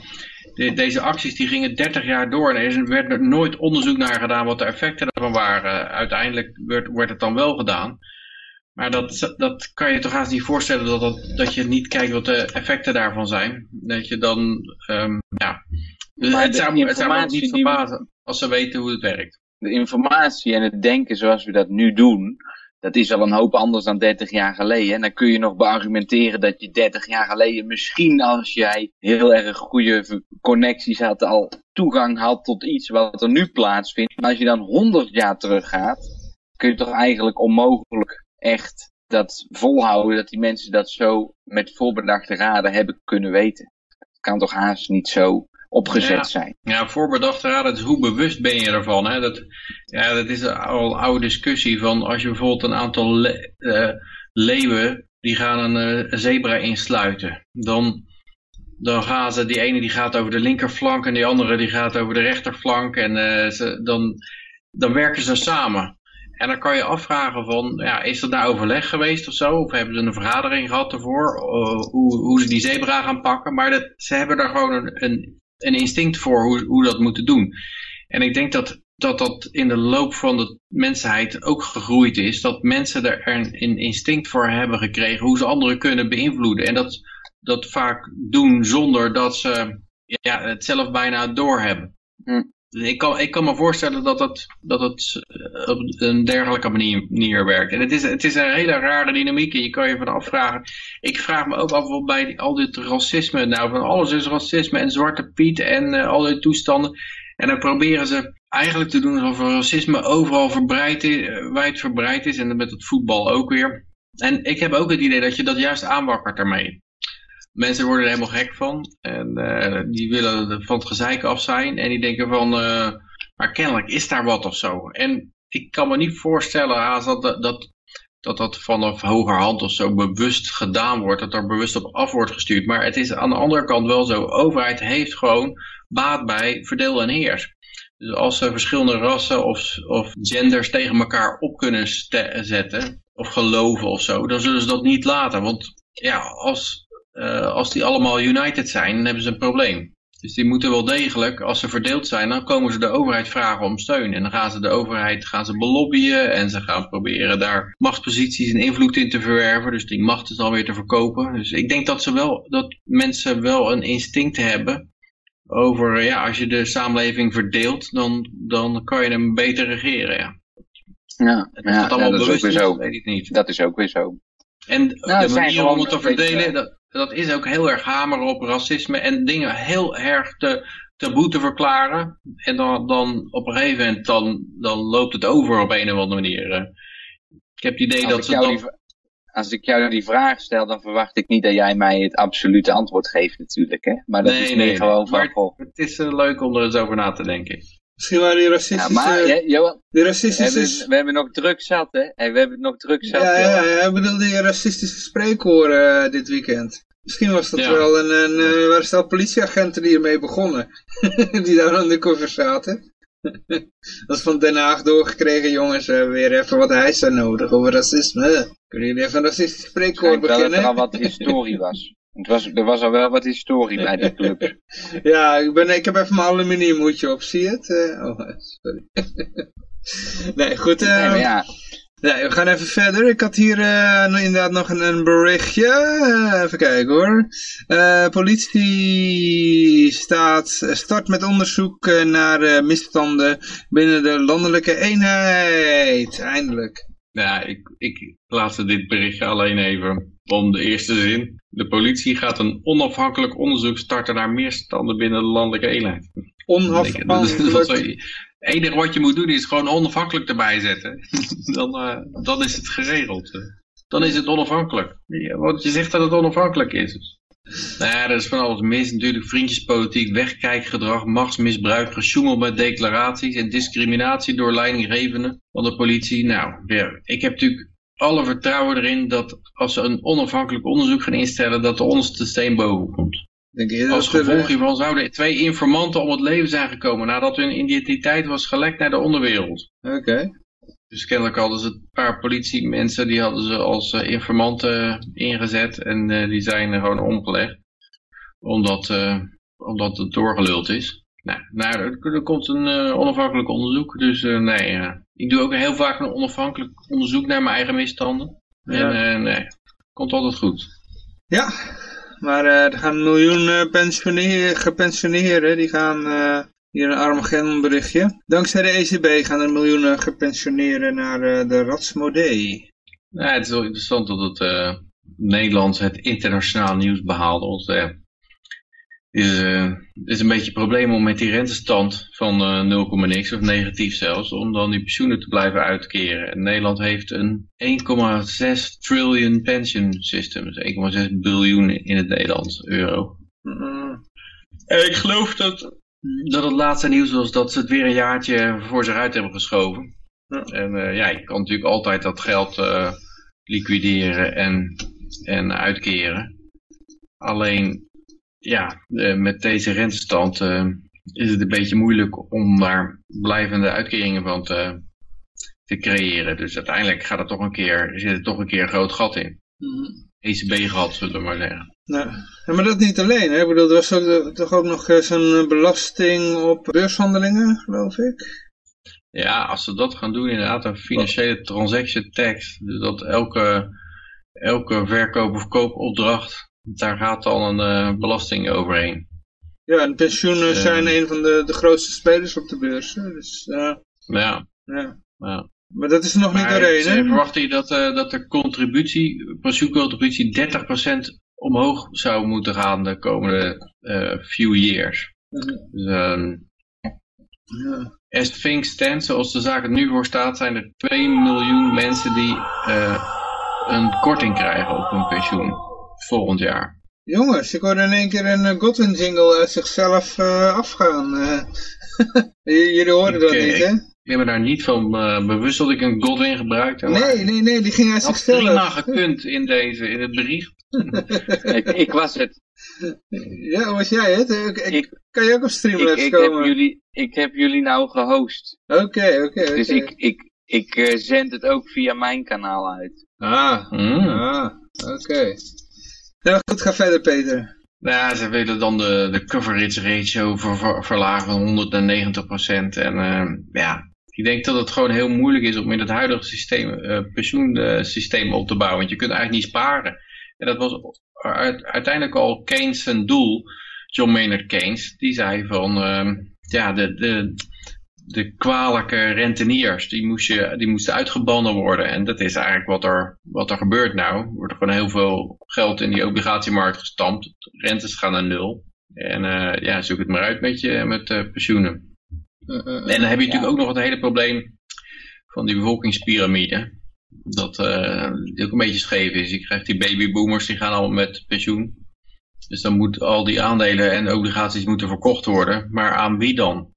de- deze acties die gingen 30 jaar door en er werd er nooit onderzoek naar gedaan wat de effecten daarvan waren. Uiteindelijk werd, werd het dan wel gedaan. Maar dat, dat kan je toch haast niet voorstellen dat, dat, dat je niet kijkt wat de effecten daarvan zijn. Dat je dan, ehm, ja. Dus het, zou, het zou me niet we- verbazen als ze weten hoe het werkt. De informatie en het denken zoals we dat nu doen, dat is al een hoop anders dan 30 jaar geleden. En dan kun je nog beargumenteren dat je 30 jaar geleden misschien als jij heel erg goede connecties had, al toegang had tot iets wat er nu plaatsvindt. Maar als je dan 100 jaar teruggaat, kun je toch eigenlijk onmogelijk echt dat volhouden dat die mensen dat zo met voorbedachte raden hebben kunnen weten. Het kan toch haast niet zo opgezet Ja. zijn. Ja, voorbedachte raden, dus hoe bewust ben je ervan? Hè? Dat, ja, dat is al een oude discussie van als je bijvoorbeeld een aantal le- eh, leeuwen, die gaan een, eh, zebra insluiten. Dan, dan gaan ze, die ene die gaat over de linkerflank en die andere die gaat over de rechterflank. En eh, ze, dan, dan werken ze samen. En dan kan je afvragen van, ja, is er daar overleg geweest of zo? Of hebben ze een vergadering gehad ervoor? hoe, hoe ze die zebra gaan pakken? Maar dat, ze hebben daar gewoon een, een, een instinct voor hoe, hoe dat moeten doen. En ik denk dat, dat dat in de loop van de mensheid ook gegroeid is. Dat mensen er een, instinct voor hebben gekregen hoe ze anderen kunnen beïnvloeden. En dat, dat vaak doen zonder dat ze ja, het zelf bijna doorhebben. Hm. Ik kan, ik kan me voorstellen dat het, dat het eh, op een dergelijke manier, werkt. En het is, het is een hele rare dynamiek en je kan je van afvragen. Ik vraag me ook af bij al dit racisme, nou van alles is racisme en Zwarte Piet en eh, al die toestanden. En dan proberen ze eigenlijk te doen alsof racisme overal verbreid is, eh, wijdverbreid is en met het voetbal ook weer. En ik heb ook het idee dat je dat juist aanwakkert ermee. Mensen worden er helemaal gek van en eh, die willen van het gezeik af zijn en die denken van, eh, maar kennelijk is daar wat of zo. En ik kan me niet voorstellen Haas, dat, dat, dat, dat vanaf hogerhand of zo bewust gedaan wordt, dat er bewust op af wordt gestuurd. Maar het is aan de andere kant wel zo, overheid heeft gewoon baat bij verdeel en heers. Dus als ze verschillende rassen of, of genders tegen elkaar op kunnen zetten, of geloven of zo, dan zullen ze dat niet laten. Want ja, als, als die allemaal united zijn, dan hebben ze een probleem. Dus die moeten wel degelijk, als ze verdeeld zijn, dan komen ze de overheid vragen om steun. En dan gaan ze de overheid gaan ze belobbyen en ze gaan proberen daar machtsposities en invloed in te verwerven. Dus die macht is dan weer te verkopen. Dus ik denk dat, ze wel, dat mensen wel een instinct hebben over, ja, als je de samenleving verdeelt, dan, dan kan je hem beter regeren. Ja. Ja, dat allemaal ja, dat is ook bewust weer zo. weet ik niet. Dat is ook weer zo. En het de manier om het te verdelen, dat, dat is ook heel erg hameren op racisme en dingen heel erg te, taboe te verklaren. En dan, dan op een gegeven moment dan, dan loopt het over op een of andere manier. eh. Ik heb het idee Als dat ze die, als ik jou die vraag stel, dan verwacht ik niet dat jij mij het absolute antwoord geeft natuurlijk. Hè? Maar dat Nee, is meer nee, gewoon van, maar het is eh, leuk om er eens over na te denken. Misschien waren die Ja, racistische... maar, hè, Johan, die we racistische... hebben, we hebben nog druk zat, hè? Hey, we hebben nog druk zat, ja, ja, Johan. ja, ik bedoel die racistische spreekhoren eh, dit weekend. Misschien was dat Ja. wel een, een eh, waren stel politieagenten die ermee begonnen. die daar undercover zaten. dat is van Den Haag doorgekregen, jongens, we hebben weer even wat hijsa nodig over racisme. Kunnen jullie even een racistisch spreekwoord Ik wel dat er beginnen? al wat historie was. Het was. Er was al wel wat historie bij die club. Ja, ik, ben, ik heb even mijn aluminiumhoedje op, zie je het? Eh, oh, sorry. nee, goed. eh, Nee, maar ja, Nee, we gaan even verder. Ik had hier eh, inderdaad nog een, een berichtje. Eh, even kijken hoor. Eh, politie staat, start met onderzoek eh, naar eh, misstanden binnen de landelijke eenheid. Eindelijk. Nou, ik, ik plaatste dit berichtje alleen even om de eerste zin. De politie gaat een onafhankelijk onderzoek starten naar misstanden binnen de landelijke eenheid. Onafhankelijk. Het enige wat je moet doen is gewoon onafhankelijk erbij zetten. dan, uh, dan is het geregeld. Dan is het onafhankelijk. Ja, want je zegt dat het onafhankelijk is. Nou ja, er is van alles mis. Natuurlijk vriendjespolitiek, wegkijkgedrag, machtsmisbruik, gesjoemel met declaraties en discriminatie door leidinggevenden van de politie. Nou, ja, ik heb natuurlijk alle vertrouwen erin dat als ze een onafhankelijk onderzoek gaan instellen, dat de onderste steen boven komt. Denk je Als gevolg hiervan zouden twee informanten om het leven zijn gekomen nadat hun identiteit was gelekt naar de onderwereld. Oké. Dus kennelijk hadden ze een paar politiemensen, die hadden ze als eh, informanten ingezet en eh, die zijn er gewoon omgelegd. Omdat, eh, omdat het doorgeluld is. Nou, nou er, er komt een onafhankelijk onderzoek, dus nee. Ik doe ook heel vaak een onafhankelijk onderzoek naar mijn eigen misstanden. Ja. En eh, nee, komt altijd goed. Ja, maar eh, er gaan een miljoen pensioneer, gepensioneerden, die gaan eh, hier een Armageddon berichtje. Dankzij de ECB gaan er miljoenen gepensioneerden naar de Ratsmodee. Nou, het is wel interessant dat het Nederlands het internationaal nieuws behaalde. Want is, eh, is een beetje een probleem om met die rentestand van eh 0, niks of negatief zelfs, om dan die pensioenen te blijven uitkeren. En Nederland heeft een 1,6 trillion pension system, dus 1,6 biljoen in het Nederlands euro. Mm, En ik geloof dat, dat het laatste nieuws was dat ze het weer een jaartje voor zich uit hebben geschoven. En eh, ja, je kan natuurlijk altijd dat geld eh, liquideren en, en uitkeren. Alleen, ja, eh, met deze rentestand eh, is het een beetje moeilijk om daar blijvende uitkeringen van te, te creëren. Dus uiteindelijk gaat er toch een keer, zit er toch een keer een groot gat in. mm. ECB-gat, zullen we maar zeggen. Nou, maar dat niet alleen. Hè? Ik bedoel, er was ook, toch ook nog eh, zo'n eh, belasting op beurshandelingen, geloof ik. Ja, als ze dat gaan doen, inderdaad, een financiële transaction tax. Dus dat elke, elke verkoop of koopopdracht, daar gaat al een eh, belasting overheen. Ja, en pensioenen Eh. zijn een van de, de grootste spelers op de beurs. Hè? Dus, eh, Ja, ja. ja. Maar dat is nog niet Maar ze hè? verwachten je dat, eh, dat de contributie, pensioencontributie 30% omhoog zou moeten gaan de komende eh, few years. Mhm. Dus, ehm, Ja. as things stand, zoals de zaak er nu voor staat, zijn er 2 miljoen mensen die een korting krijgen op hun pensioen volgend jaar. Jongens, ik hoorde in één keer een eh, Godwin jingle uit zichzelf eh, afgaan. eh. Jullie hoorden dat niet, hè? Ik ben me daar niet van eh, bewust dat ik een Godwin gebruikte. maar Nee, nee, nee, die ging uit Het had prima zichzelf. gekund in, deze, in het bericht. ik, ik was het. Ja, was jij het? Ik, kan je ook op Streamlabs ik, heb komen? jullie, ik heb jullie nou gehost. Oké, oké, oké. Dus ik, ik, ik zend het ook via mijn kanaal uit. Ah, Mm. ah, oké. Nou goed, ga verder Peter. Nou, ja, ze willen dan de, de coverage ratio ver, ver- verlagen van 190%. En eh, ja, ik denk dat het gewoon heel moeilijk is om in het huidige systeem, eh, pensioensysteem op te bouwen. Want je kunt eigenlijk niet sparen. En dat was uit- uiteindelijk al Keynes zijn doel, John Maynard Keynes. Die zei van, ehm, ja, de, de, de kwalijke renteniers, die, moest je, die moesten uitgebannen worden. En dat is eigenlijk wat er, wat er gebeurt nou. Er wordt er gewoon heel veel geld in die obligatiemarkt gestampt. Rentes gaan naar nul. En eh, ja, zoek het maar uit met je met eh, pensioenen. Uh, uh, En dan heb je natuurlijk ook nog het hele probleem van die bevolkingspyramide. Dat eh, die ook een beetje scheef is. Je krijgt die babyboomers, die gaan allemaal met pensioen. Dus dan moeten al die aandelen en obligaties moeten verkocht worden. Maar aan wie dan?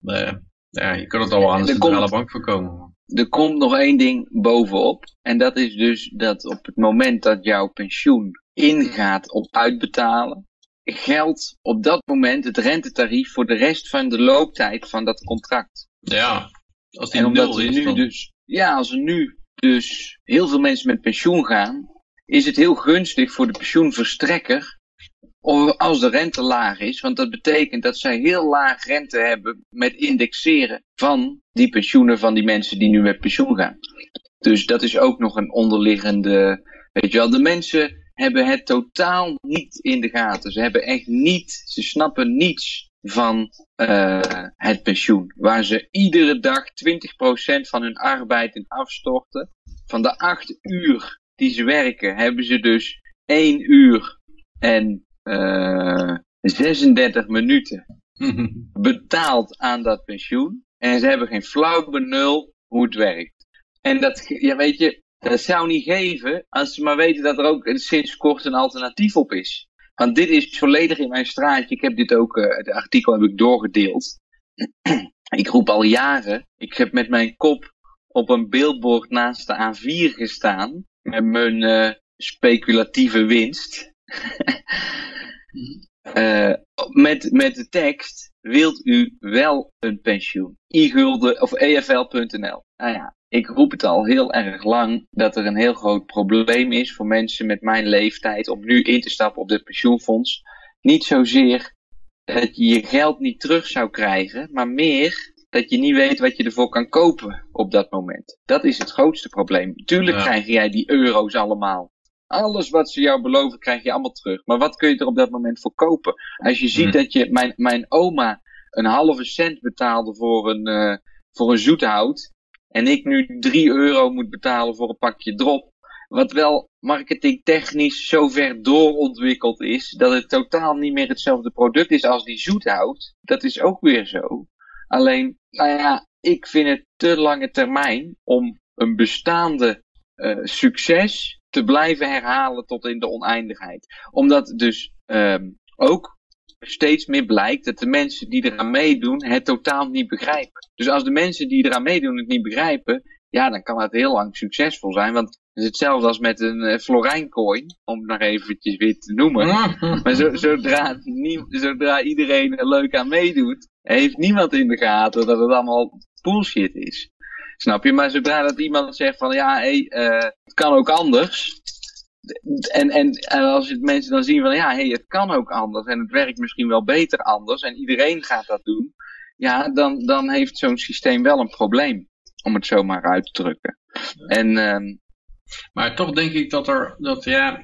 Ja, je kan het al aan de centrale komt- bank voorkomen. Er komt nog één ding bovenop. En dat is dus dat op het moment dat jouw pensioen ingaat op uitbetalen, geldt op dat moment het rentetarief voor de rest van de looptijd van dat contract. Ja, als die En omdat nul is, nu dan... dus, ja, als er nu dus heel veel mensen met pensioen gaan, is het heel gunstig voor de pensioenverstrekker o- als de rente laag is. Want dat betekent dat zij heel laag rente hebben met indexeren van die pensioenen van die mensen die nu met pensioen gaan. Dus dat is ook nog een onderliggende, weet je wel, de mensen hebben het totaal niet in de gaten. Ze hebben echt niet, ze snappen niets van eh, het pensioen. Waar ze iedere dag 20% van hun arbeid in afstorten. van de acht uur die ze werken, hebben ze dus 1 uur en 36 minuten betaald aan dat pensioen. En ze hebben geen flauw benul hoe het werkt. En dat, ja weet je, dat zou niet geven als ze maar weten dat er ook sinds kort een alternatief op is. Want dit is volledig in mijn straatje. Ik heb dit ook, uh, het artikel heb ik doorgedeeld. ik roep al jaren, ik heb met mijn kop op een billboard naast de A4 gestaan. Met mijn uh, speculatieve winst. uh, met, met de tekst, wilt u wel een pensioen? e-gulden of efl.nl. Nou ja, ik roep het al heel erg lang dat er een heel groot probleem is voor mensen met mijn leeftijd om nu in te stappen op dit pensioenfonds. Niet zozeer dat je je geld niet terug zou krijgen, maar meer dat je niet weet wat je ervoor kan kopen op dat moment. Dat is het grootste probleem. Tuurlijk krijg jij die euro's allemaal. Alles wat ze jou beloven, krijg je allemaal terug. Maar wat kun je er op dat moment voor kopen? Als je ziet hmm. dat je, mijn, mijn oma een halve cent betaalde voor een, uh, voor een zoethout. En ik nu 3 euro moet betalen voor een pakje drop. Wat wel marketingtechnisch zo ver doorontwikkeld is dat het totaal niet meer hetzelfde product is als die zoethout. Dat is ook weer zo. Alleen, nou ja, ik vind het te lange termijn om een bestaande uh, succes te blijven herhalen tot in de oneindigheid. Omdat dus um, ook steeds meer blijkt dat de mensen die eraan meedoen het totaal niet begrijpen. Dus als de mensen die eraan meedoen het niet begrijpen, ja, dan kan het heel lang succesvol zijn. Want het is hetzelfde als met een uh, Florijncoin, om het nog eventjes weer te noemen. maar zo, zodra, nie, zodra iedereen er leuk aan meedoet, heeft niemand in de gaten dat het allemaal bullshit is. Snap je? Maar zodra dat iemand zegt van ja, hé, hey, uh, het kan ook anders. En, en, en als het mensen dan zien van ja, hé, hey, het kan ook anders en het werkt misschien wel beter anders en iedereen gaat dat doen. Ja, dan, dan heeft zo'n systeem wel een probleem. Om het zo maar uit te drukken. En, um, maar toch denk ik dat er, dat ja,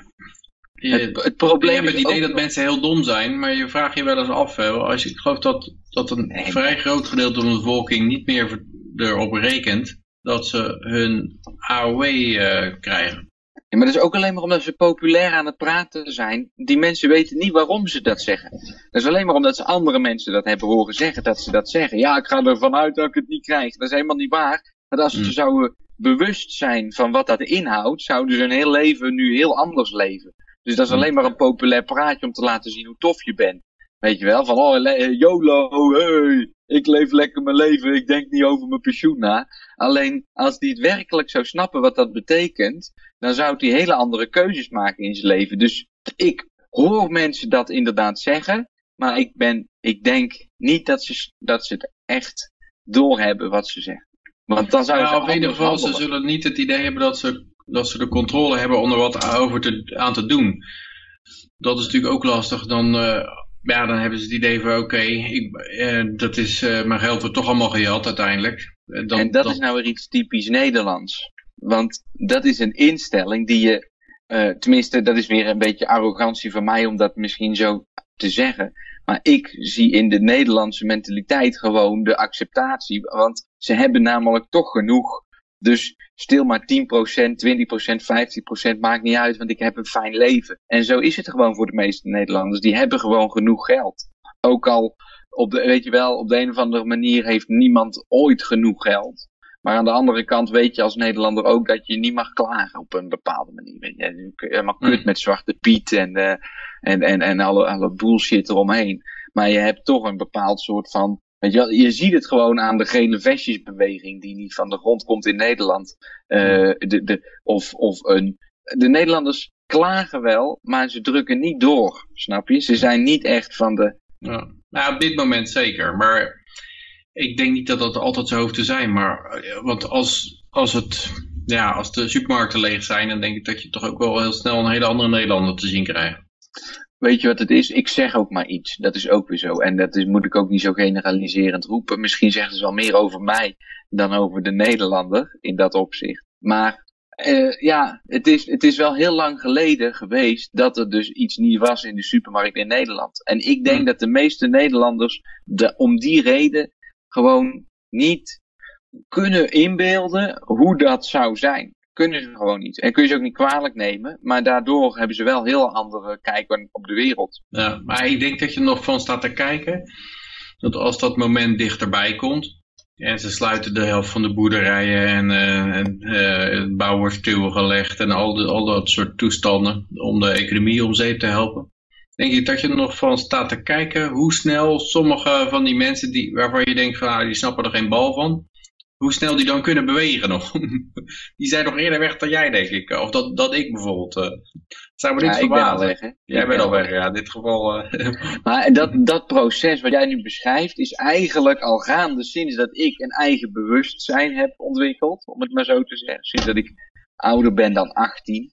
je, het, het probleem je hebt het idee dat mensen heel dom zijn, maar je vraagt je wel eens af. Hè, als je, ik geloof dat, dat een nee, vrij groot gedeelte van de bevolking niet meer erop rekent dat ze hun AOW uh, eh, krijgen. Ja, maar dat is ook alleen maar omdat ze populair aan het praten zijn. Die mensen weten niet waarom ze dat zeggen. Dat is alleen maar omdat ze andere mensen dat hebben horen zeggen, dat ze dat zeggen. Ja, ik ga ervan uit dat ik het niet krijg. Dat is helemaal niet waar. Want als ze mm. zouden bewust zijn van wat dat inhoudt, zouden ze hun heel leven nu heel anders leven. Dus dat is alleen maar een populair praatje om te laten zien hoe tof je bent. Weet je wel, van oh, YOLO, hey, ik leef lekker mijn leven, ik denk niet over mijn pensioen na. Alleen als die het werkelijk zou snappen wat dat betekent, dan zou hij hele andere keuzes maken in zijn leven. Dus ik hoor mensen dat inderdaad zeggen, maar ik, ben, ik denk niet dat ze, dat ze het echt doorhebben wat ze zeggen. Want dan zou ja, in ieder geval, ze zullen niet het idee hebben dat ze, dat ze de controle hebben om er wat over te, aan te doen. Dat is natuurlijk ook lastig. Dan, uh, ja, dan hebben ze het idee van oké, uh, dat is, uh, mijn geld wordt toch allemaal gejat uiteindelijk. Dan, en dat, is nou weer iets typisch Nederlands. Want dat is een instelling die je, tenminste dat is weer een beetje arrogantie van mij om dat misschien zo te zeggen. Maar ik zie in de Nederlandse mentaliteit gewoon de acceptatie. Want ze hebben namelijk toch genoeg. Dus stil maar 10%, 20%, 15%, maakt niet uit, want ik heb een fijn leven. En zo is het gewoon voor de meeste Nederlanders. Die hebben gewoon genoeg geld. Ook al, op de, weet je wel, op de een of andere manier heeft niemand ooit genoeg geld. Maar aan de andere kant weet je als Nederlander ook dat je niet mag klagen op een bepaalde manier. Je, helemaal kut mm. met Zwarte Piet en, uh, en, en, en alle, alle bullshit eromheen. Maar je hebt toch een bepaald soort van Weet je, je ziet het gewoon aan de gele vestjesbeweging die niet van de grond komt in Nederland. Uh, de, de, of, of een, de Nederlanders klagen wel, maar ze drukken niet door, snap je? Ze zijn niet echt van de... Ja. Nou, op dit moment zeker, maar ik denk niet dat dat altijd zo hoeft te zijn. Maar, eh, want als, als, het, ja, als de supermarkten leeg zijn, dan denk ik dat je toch ook wel heel snel een hele andere Nederlander te zien krijgt. Weet je wat het is? Ik zeg ook maar iets. Dat is ook weer zo. En dat is, moet ik ook niet zo generaliserend roepen. Misschien zeggen ze wel meer over mij dan over de Nederlander in dat opzicht. Maar uh, ja, het is, het is wel heel lang geleden geweest dat er dus iets niet was in de supermarkt in Nederland. En ik denk hm. dat de meeste Nederlanders de, om die reden gewoon niet kunnen inbeelden hoe dat zou zijn. Kunnen ze gewoon niet. En kun je ze ook niet kwalijk nemen. Maar daardoor hebben ze wel heel andere kijk op de wereld. Ja, maar ik denk dat je nog van staat te kijken. Dat als dat moment dichterbij komt. En ze sluiten de helft van de boerderijen en, eh, en eh, het bouw stilgelegd en al, dat soort toestanden om de economie om zeep te helpen. Denk je dat je er nog van staat te kijken hoe snel sommige van die mensen die, waarvan je denkt van ah, die snappen er geen bal van, hoe snel die dan kunnen bewegen nog. die zijn nog eerder weg dan jij denk ik. Of dat, dat ik bijvoorbeeld. Uh, zou me niet Ja, ben al verbazen. weg, hè? Jij Ik bent ben al al weg, ja. In dit geval... eh, Maar dat, dat proces wat jij nu beschrijft is eigenlijk al gaande sinds dat ik een eigen bewustzijn heb ontwikkeld, om het maar zo te zeggen. Sinds dat ik ouder ben dan 18.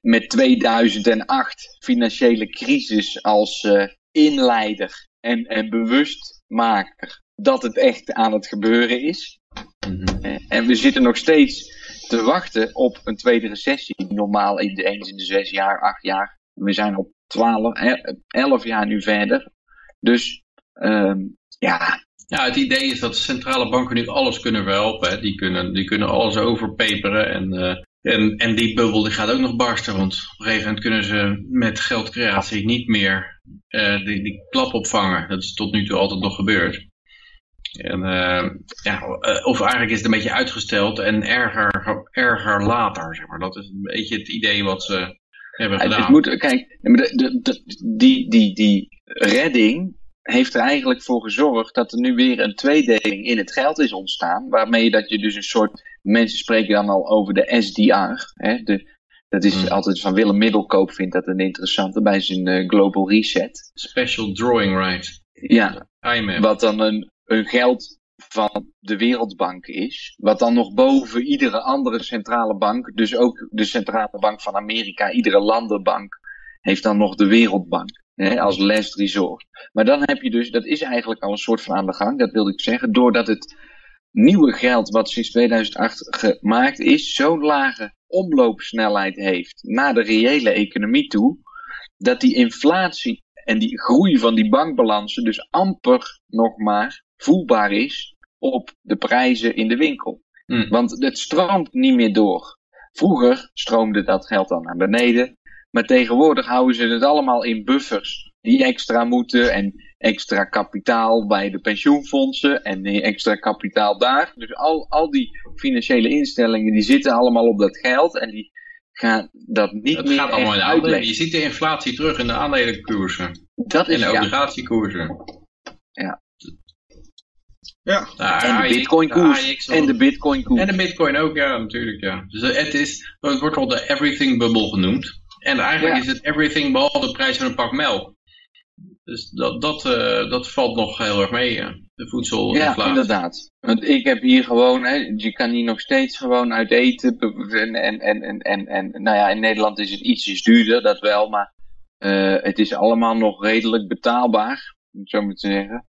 Met 2008 financiële crisis als eh, inleider en, en bewustmaker dat het echt aan het gebeuren is. mhm. Eh, En we zitten nog steeds te wachten op een tweede recessie. Normaal in de, eens in de zes jaar, acht jaar. We zijn op twaalf, elf jaar nu verder. Dus ehm, ja, Ja, het idee is dat centrale banken nu alles kunnen verhelpen. Hè. Die, kunnen, die kunnen alles overpeperen. En, eh, en, en die bubbel die gaat ook nog barsten. Want op een gegeven moment kunnen ze met geldcreatie niet meer eh, die, die klap opvangen. Dat is tot nu toe altijd nog gebeurd. En, eh, ja, eh, of eigenlijk is het een beetje uitgesteld en erger, erger later. Zeg maar. Dat is een beetje het idee wat ze hebben gedaan. het moet, kijk, de, de, die, die, die redding heeft er eigenlijk voor gezorgd dat er nu weer een tweedeling in het geld is ontstaan. Waarmee dat je dus een soort, mensen spreken dan al over de SDR. Hè, de, dat is Hmm. altijd van Willem Middelkoop vindt dat een interessante bij zijn eh, Global Reset. Special drawing right. Ja, IMF. wat dan een, een geld van de Wereldbank is, wat dan nog boven iedere andere centrale bank, dus ook de centrale bank van Amerika, iedere landenbank, heeft dan nog de Wereldbank hè, als last resort. Maar dan heb je dus, dat is eigenlijk al een soort van aan de gang, dat wilde ik zeggen, doordat het nieuwe geld wat sinds 2008 gemaakt is, zo'n lage omloopsnelheid heeft naar de reële economie toe, dat die inflatie en die groei van die bankbalansen dus amper nog maar voelbaar is op de prijzen in de winkel. Hm. Want het stroomt niet meer door. Vroeger stroomde dat geld dan naar beneden, maar tegenwoordig houden ze het allemaal in buffers die extra moeten en extra kapitaal bij de pensioenfondsen en extra kapitaal daar. Dus al, al die financiële instellingen die zitten allemaal op dat geld en die gaan dat niet Het meer gaat allemaal in de aandelen. Je ziet de inflatie terug in de aandelenkoersen. Dat En de ja, obligatiekoersen. Ja, Nou, en de AX bitcoin-koers. AX En de bitcoin-koers. En de bitcoin ook, ja, natuurlijk, ja. Dus eh, het, is, het wordt al de everything bubble genoemd. En eigenlijk Ja. is het everything behalve de prijs van een pak melk. Dus dat, dat, eh, dat valt nog heel erg mee, ja. de voedselinflatie. Ja, inderdaad. Want ik heb hier gewoon, hè, je kan hier nog steeds gewoon uit eten. En, en, en, en, en, en nou ja, in Nederland is het ietsjes duurder, dat wel. Maar eh, het is allemaal nog redelijk betaalbaar, om het zo maar te zeggen.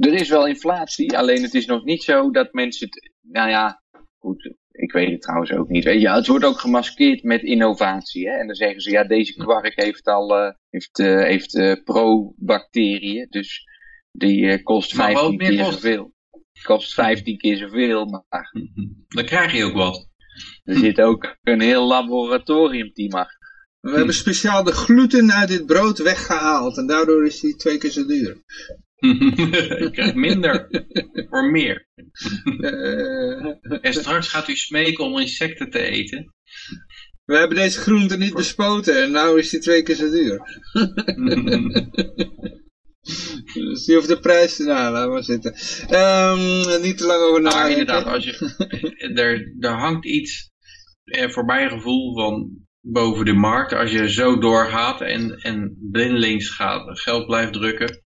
Er is wel inflatie, alleen het is nog niet zo dat mensen het, nou ja, goed, ik weet het trouwens ook niet. Weet je, het wordt ook gemaskeerd met innovatie. Hè? En dan zeggen ze, ja, deze kwark heeft al, eh, heeft, eh, heeft eh, pro-bacteriën, dus die kost Mag wel 15 meer keer kosten. zoveel. Kost 15 keer zoveel, maar Dan krijg je ook wat. er zit ook een heel laboratoriumteam achter. we hebben speciaal de gluten uit dit brood weggehaald. En daardoor is die twee keer zo duur. je krijgt minder voor meer. Eh, En straks gaat u smeken om insecten te eten. we hebben deze groente niet bespoten en nou is die twee keer zo duur. Dus die hoeft de prijs te nou, laat maar zitten. Ehm, niet te lang over Maar nadenken. inderdaad, als je, er, er hangt iets eh, voor mijn gevoel van boven de markt. Als je zo doorgaat en, en blindelings gaat, geld blijft drukken.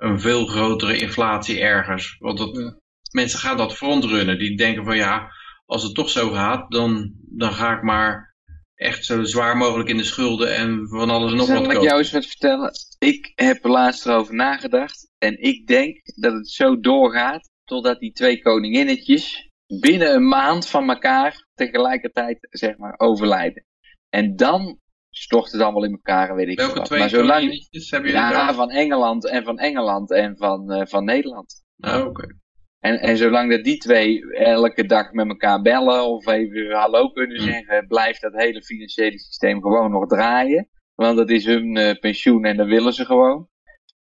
Een veel grotere inflatie ergens. Want dat, Ja. mensen gaan dat frontrunnen. Die denken van ja, als het toch zo gaat, dan, dan ga ik maar echt zo zwaar mogelijk in de schulden en van alles en nog wat Zal ik kopen. jou eens wat vertellen? Ik heb er laatst erover nagedacht. En ik denk dat het zo doorgaat totdat die twee koninginnetjes binnen een maand van elkaar tegelijkertijd zeg maar overlijden. En dan stort het allemaal in elkaar en weet ik Welke wat. twee Maar zolang... koninginnetjes heb je het Ja, van Engeland en van Engeland en van, eh, van Nederland. Oh, oké. En, en zolang dat die twee elke dag met elkaar bellen of even hallo kunnen Mm. zeggen, blijft dat hele financiële systeem gewoon nog draaien. Want dat is hun eh, pensioen en dat willen ze gewoon.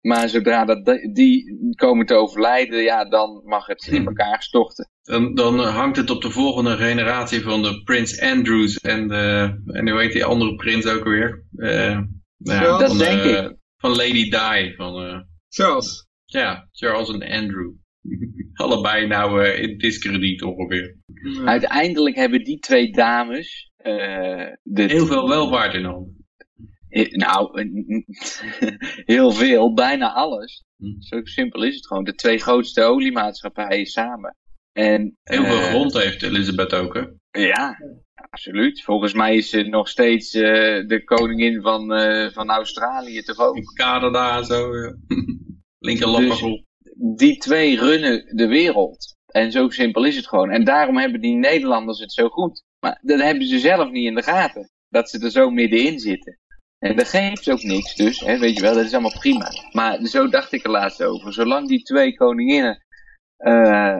Maar zodra dat die- komen te overlijden, ja, dan mag het in Hm. elkaar storten. Dan, dan hangt het op de volgende generatie van de Prins Andrews en, de, en hoe heet die andere prins ook weer? Eh, nou ja, Dat van, denk eh, ik. Van Lady Di. Van, eh, Charles. ja, Charles en Andrew. Allebei nou eh, in discrediet ongeveer. Uiteindelijk hebben die twee dames eh, de, Heel veel welvaart in handen. Eh, Nou, heel veel, bijna alles. Hm. Zo simpel is het gewoon. De twee grootste oliemaatschappijen samen. En, Heel veel eh, grond heeft Elizabeth ook, hè? Ja, absoluut. Volgens mij is ze nog steeds eh, de koningin van, eh, van Australië toch ook. In Canada en zo. ja. Linker lappengrond. Die twee runnen de wereld. En zo simpel is het gewoon. En daarom hebben die Nederlanders het zo goed. Maar dat hebben ze zelf niet in de gaten. Dat ze er zo middenin zitten. En dat geeft ook niks dus, hè, weet je wel, dat is allemaal prima. Maar zo dacht ik er laatst over. Zolang die twee koninginnen eh,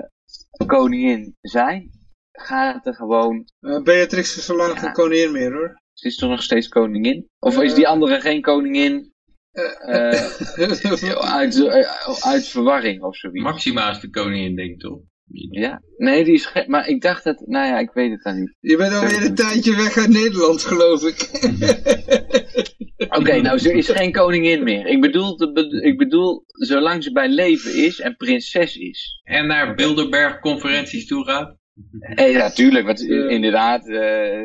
koningin zijn, gaat er gewoon... Eh, Beatrix is zo lang Ja. geen koningin meer hoor. Ze is toch nog steeds koningin? Of Eh. is die andere geen koningin Eh, eh, uit, eh, uit verwarring of zoiets? Maxima is de koningin, denk ik toch? Ja, nee, die is Maar ik dacht dat, nou ja, ik weet het dan niet. je bent alweer een tijdje weg uit Nederland geloof ik. Oké, nou, ze is geen koningin meer. Ik bedoel, ik bedoel, zolang ze bij leven is en prinses is. En naar Bilderberg-conferenties toe gaat. Eh, ja, tuurlijk, want inderdaad. eh,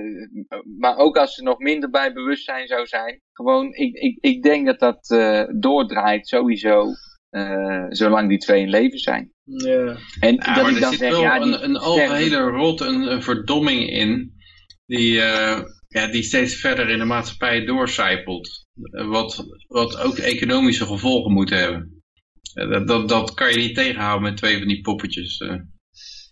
maar ook als ze nog minder bij bewustzijn zou zijn. Gewoon, ik, ik, ik denk dat dat eh, doordraait sowieso. Eh, zolang die twee in leven zijn. ja. En Ja, dat maar ik er dan zit zeg, wel ja, die een, een sterven. algehele rot, een, een verdomming in. Die, eh, ja, die steeds verder in de maatschappij doorcijpelt. Wat, wat ook economische gevolgen moet hebben. Dat, dat, dat kan je niet tegenhouden met twee van die poppetjes. eh.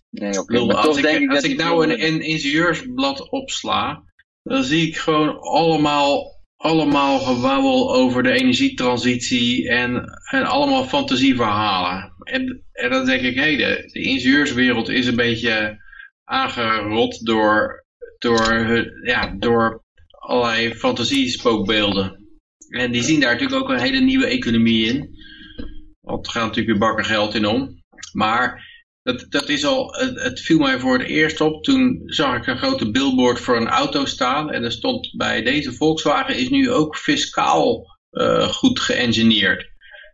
Nee, oké. Maar als toch ik, denk ik als dat ik nou een, een ingenieursblad opsla, dan zie ik gewoon allemaal, allemaal gewauwel over de energietransitie en, en allemaal fantasieverhalen. En, en dan denk ik, hé, de, de ingenieurswereld is een beetje aangerot door, door, ja, door allerlei fantasiespookbeelden. En die zien daar natuurlijk ook een hele nieuwe economie in. Want er gaat natuurlijk weer bakken geld in om. Maar dat, dat is al, het, viel mij voor het eerst op. Toen zag ik een grote billboard voor een auto staan. En er stond bij deze Volkswagen is nu ook fiscaal eh, goed geëngineerd.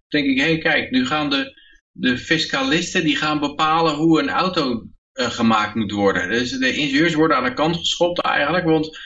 Toen denk ik, hé kijk, nu gaan de, de fiscalisten die gaan bepalen hoe een auto eh, gemaakt moet worden. Dus de ingenieurs worden aan de kant geschopt eigenlijk. Want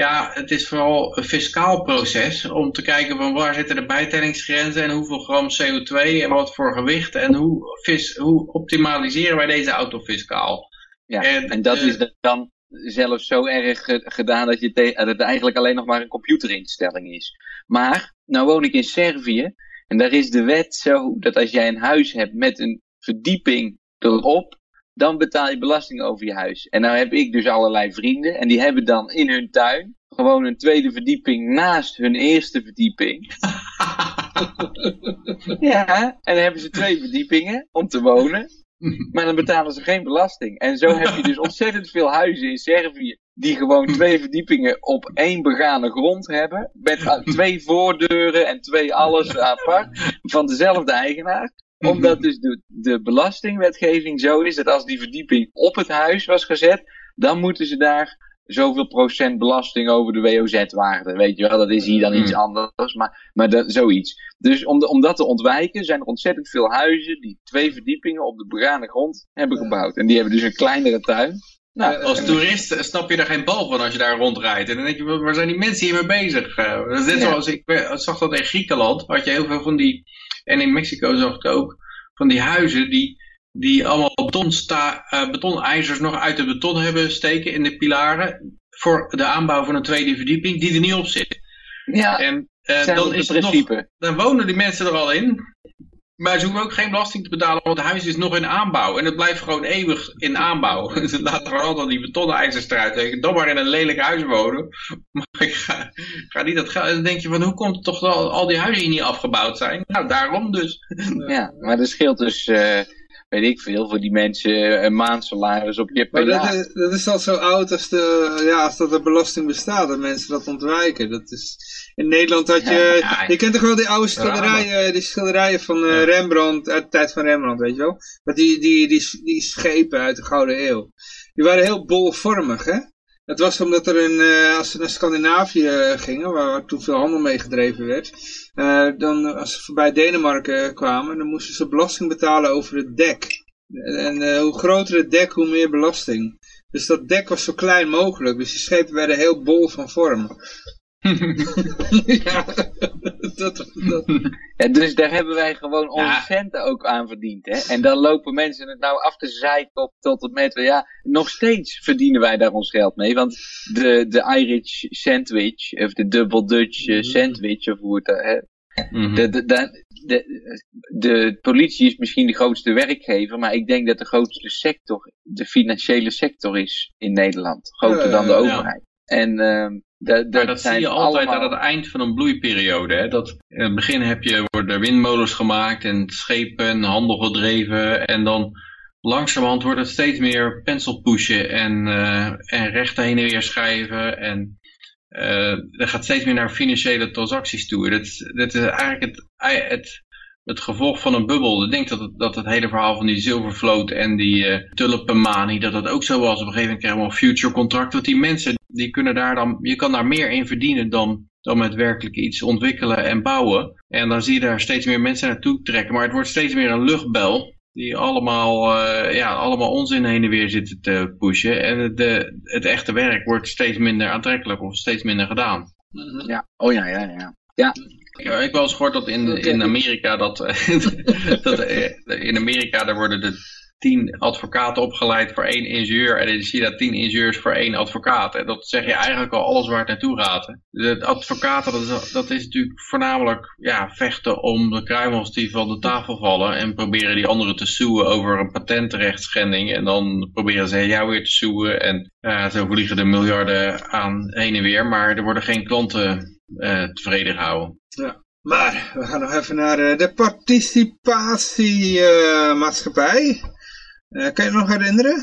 ja, het is vooral een fiscaal proces om te kijken van waar zitten de bijtellingsgrenzen en hoeveel gram CO2 en wat voor gewicht en hoe, vis, hoe optimaliseren wij deze auto fiscaal. Ja, En, en, dat eh, is dan zelfs zo erg ge- gedaan dat, je dat het eigenlijk alleen nog maar een computerinstelling is. Maar, nou woon ik in Servië en daar is de wet zo dat als jij een huis hebt met een verdieping erop, dan betaal je belasting over je huis. En nou heb ik dus allerlei vrienden en die hebben dan in hun tuin gewoon een tweede verdieping naast hun eerste verdieping. Ja, en dan hebben ze twee verdiepingen om te wonen. Maar dan betalen ze geen belasting. En zo heb je dus ontzettend veel huizen in Servië. Die gewoon twee verdiepingen op één begane grond hebben. Met twee voordeuren en twee alles apart. Van dezelfde eigenaar. Omdat dus de, de belastingwetgeving zo is dat als die verdieping op het huis was gezet. Dan moeten ze daar zoveel procent belasting over de WOZ-waarde. Weet je wel, dat is hier dan iets anders. Maar, maar dat, zoiets. Dus om, de, om dat te ontwijken zijn er ontzettend veel huizen die twee verdiepingen op de begane grond hebben gebouwd. En die hebben dus een kleinere tuin. Nou, Als toerist eh, snap je er geen bal van als je daar rondrijdt. En dan denk je, waar zijn die mensen hier mee bezig? Eh, dat is net Ja. zoals ik eh, zag dat in Griekenland, had je heel veel van die, en in Mexico zag ik ook, van die huizen die, die allemaal betonsta, eh, betonijzers nog uit het beton hebben steken in de pilaren. Voor de aanbouw van een tweede verdieping, die er niet op zit. ja, En zijn dan is het nog principe. dan wonen die mensen er al in. Maar ze hoeven ook geen belasting te betalen, want het huis is nog in aanbouw. En het blijft gewoon eeuwig in aanbouw. Ze laten gewoon altijd die betonnen ijzers eruit. Denk ik, dan maar in een lelijk huis wonen. Maar ik ga, ga niet dat geld. En dan denk je van, hoe komt het toch dat al, al die huizen hier niet afgebouwd zijn? Nou, daarom dus. Ja, maar dat scheelt dus. eh, weet ik veel, voor die mensen een maandsalaris op je Maar per dat, jaar. is- dat is al zo oud als, de, ja, als dat de belasting bestaat, dat mensen dat ontwijken. Dat is, in Nederland had je, Ja, je kent toch wel die oude schilderijen, die schilderijen van eh. Rembrandt, uit de tijd van Rembrandt, weet je wel? Met die, die, die, die schepen uit de Gouden Eeuw. Die waren heel bolvormig, hè? Het was omdat er een, eh, als ze naar Scandinavië eh, gingen, waar, toen veel handel mee gedreven werd, eh, dan eh, als ze voorbij Denemarken kwamen, dan moesten ze belasting betalen over het dek. En eh, hoe groter het dek, hoe meer belasting. Dus dat dek was zo klein mogelijk, dus die schepen werden heel bol van vorm. Ja, dat, dat, Ja, dus daar hebben wij gewoon onze Ja. centen ook aan verdiend. Hè? En dan lopen mensen het nou af te zeiken op tot het met, ja, nog steeds verdienen wij daar ons geld mee. Want de, de Irish sandwich, of de double Dutch eh, sandwich, of hoe het, eh, hè, Mhm. de, de, de, de, de politie is misschien de grootste werkgever, maar ik denk dat de grootste sector de financiële sector is in Nederland. Groter dan de overheid. En ehm dat, Maar dat zijn zie je altijd allemaal... aan het eind van een bloeiperiode. Hè? Dat in het begin heb je, worden windmolens gemaakt en schepen, handel gedreven. En dan langzamerhand wordt het steeds meer pencil pushen en, eh, en rechten heen en weer schrijven. En eh er gaat steeds meer naar financiële transacties toe. Dat, is- dat is eigenlijk het, het, het gevolg van een bubbel. Ik denk dat het, dat het hele verhaal van die zilvervloot en die eh tulpenmanie, dat dat ook zo was. Op een gegeven moment krijgen we al future contract. Want die mensen, die kunnen daar dan, je kan daar meer in verdienen dan, dan met werkelijk iets ontwikkelen en bouwen. En dan zie je daar steeds meer mensen naartoe trekken. Maar het wordt steeds meer een luchtbel. Die allemaal, eh, ja, allemaal onzin heen en weer zitten te pushen. En de, het echte werk wordt steeds minder aantrekkelijk of steeds minder gedaan. Ja, oh ja, ja, ja. Ja, Ik ik heb wel eens gehoord dat in, in Amerika dat, eh, dat eh, in Amerika daar worden de tien advocaten opgeleid voor één ingenieur en in China tien ingenieurs voor één advocaat. En dat zeg je eigenlijk al alles waar het naartoe gaat. De advocaten, dat is, dat is natuurlijk voornamelijk ja, vechten om de kruimels die van de tafel vallen en proberen die anderen te suwen over een patentrechtschending. En dan proberen ze jou weer te suwen en ja, zo vliegen de miljarden aan heen en weer, maar er worden geen klanten eh, tevreden gehouden. Maar we gaan nog even naar eh, de participatiemaatschappij. Eh kan je het nog herinneren?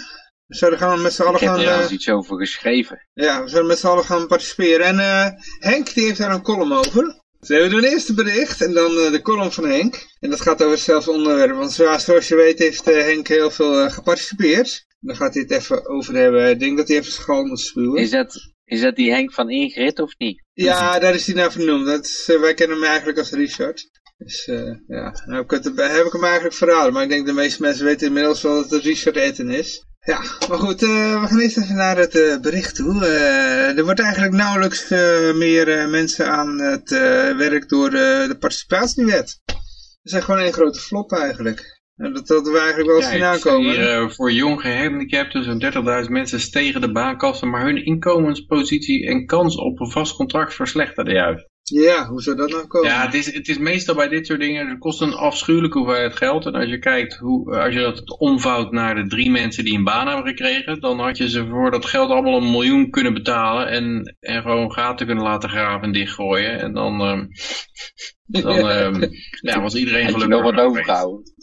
We zouden gaan met z'n allen ik heb gaan, er al eh, eens iets over geschreven. ja, we zouden met z'n allen gaan participeren. En eh, Henk die heeft daar een column over. Dus we doen eerst het bericht en dan eh, de column van Henk. En dat gaat over hetzelfde onderwerp. Want zoals, zoals je weet heeft eh, Henk heel veel eh, geparticipeerd. Daar gaat hij het even over hebben. Ik denk dat hij even schal moet spuwen. Is dat, is dat die Henk van Ingrid of niet? Ja, daar is hij naar vernoemd. Dat eh, wij kennen hem eigenlijk als Richard. Dus eh, ja, nou heb ik, heb ik hem eigenlijk verraden. Maar ik denk de meeste mensen weten inmiddels wel dat het Richard Etten is. Ja, maar goed, eh, we gaan eerst even naar het bericht toe. Er wordt eigenlijk nauwelijks meer mensen aan het werk door de participatiewet. We zijn gewoon één grote flop eigenlijk. En dat hadden we eigenlijk wel eens zien aankomen. hier eh, voor jong gehandicapten zo'n 30.000 mensen stegen de baankasten, maar hun inkomenspositie en kans op een vast contract verslechterden juist. Ja, hoe zou dat nou komen? Ja, het is, het is meestal bij dit soort dingen, het kost een afschuwelijke hoeveelheid geld. En als je kijkt, hoe, als je dat omvouwt naar de drie mensen die een baan hebben gekregen, dan had je ze voor dat geld allemaal een miljoen kunnen betalen en, en gewoon gaten kunnen laten graven en dichtgooien. En dan, ehm, dan ehm, ja, was iedereen Heb je gelukkig. nog wat overgehouden?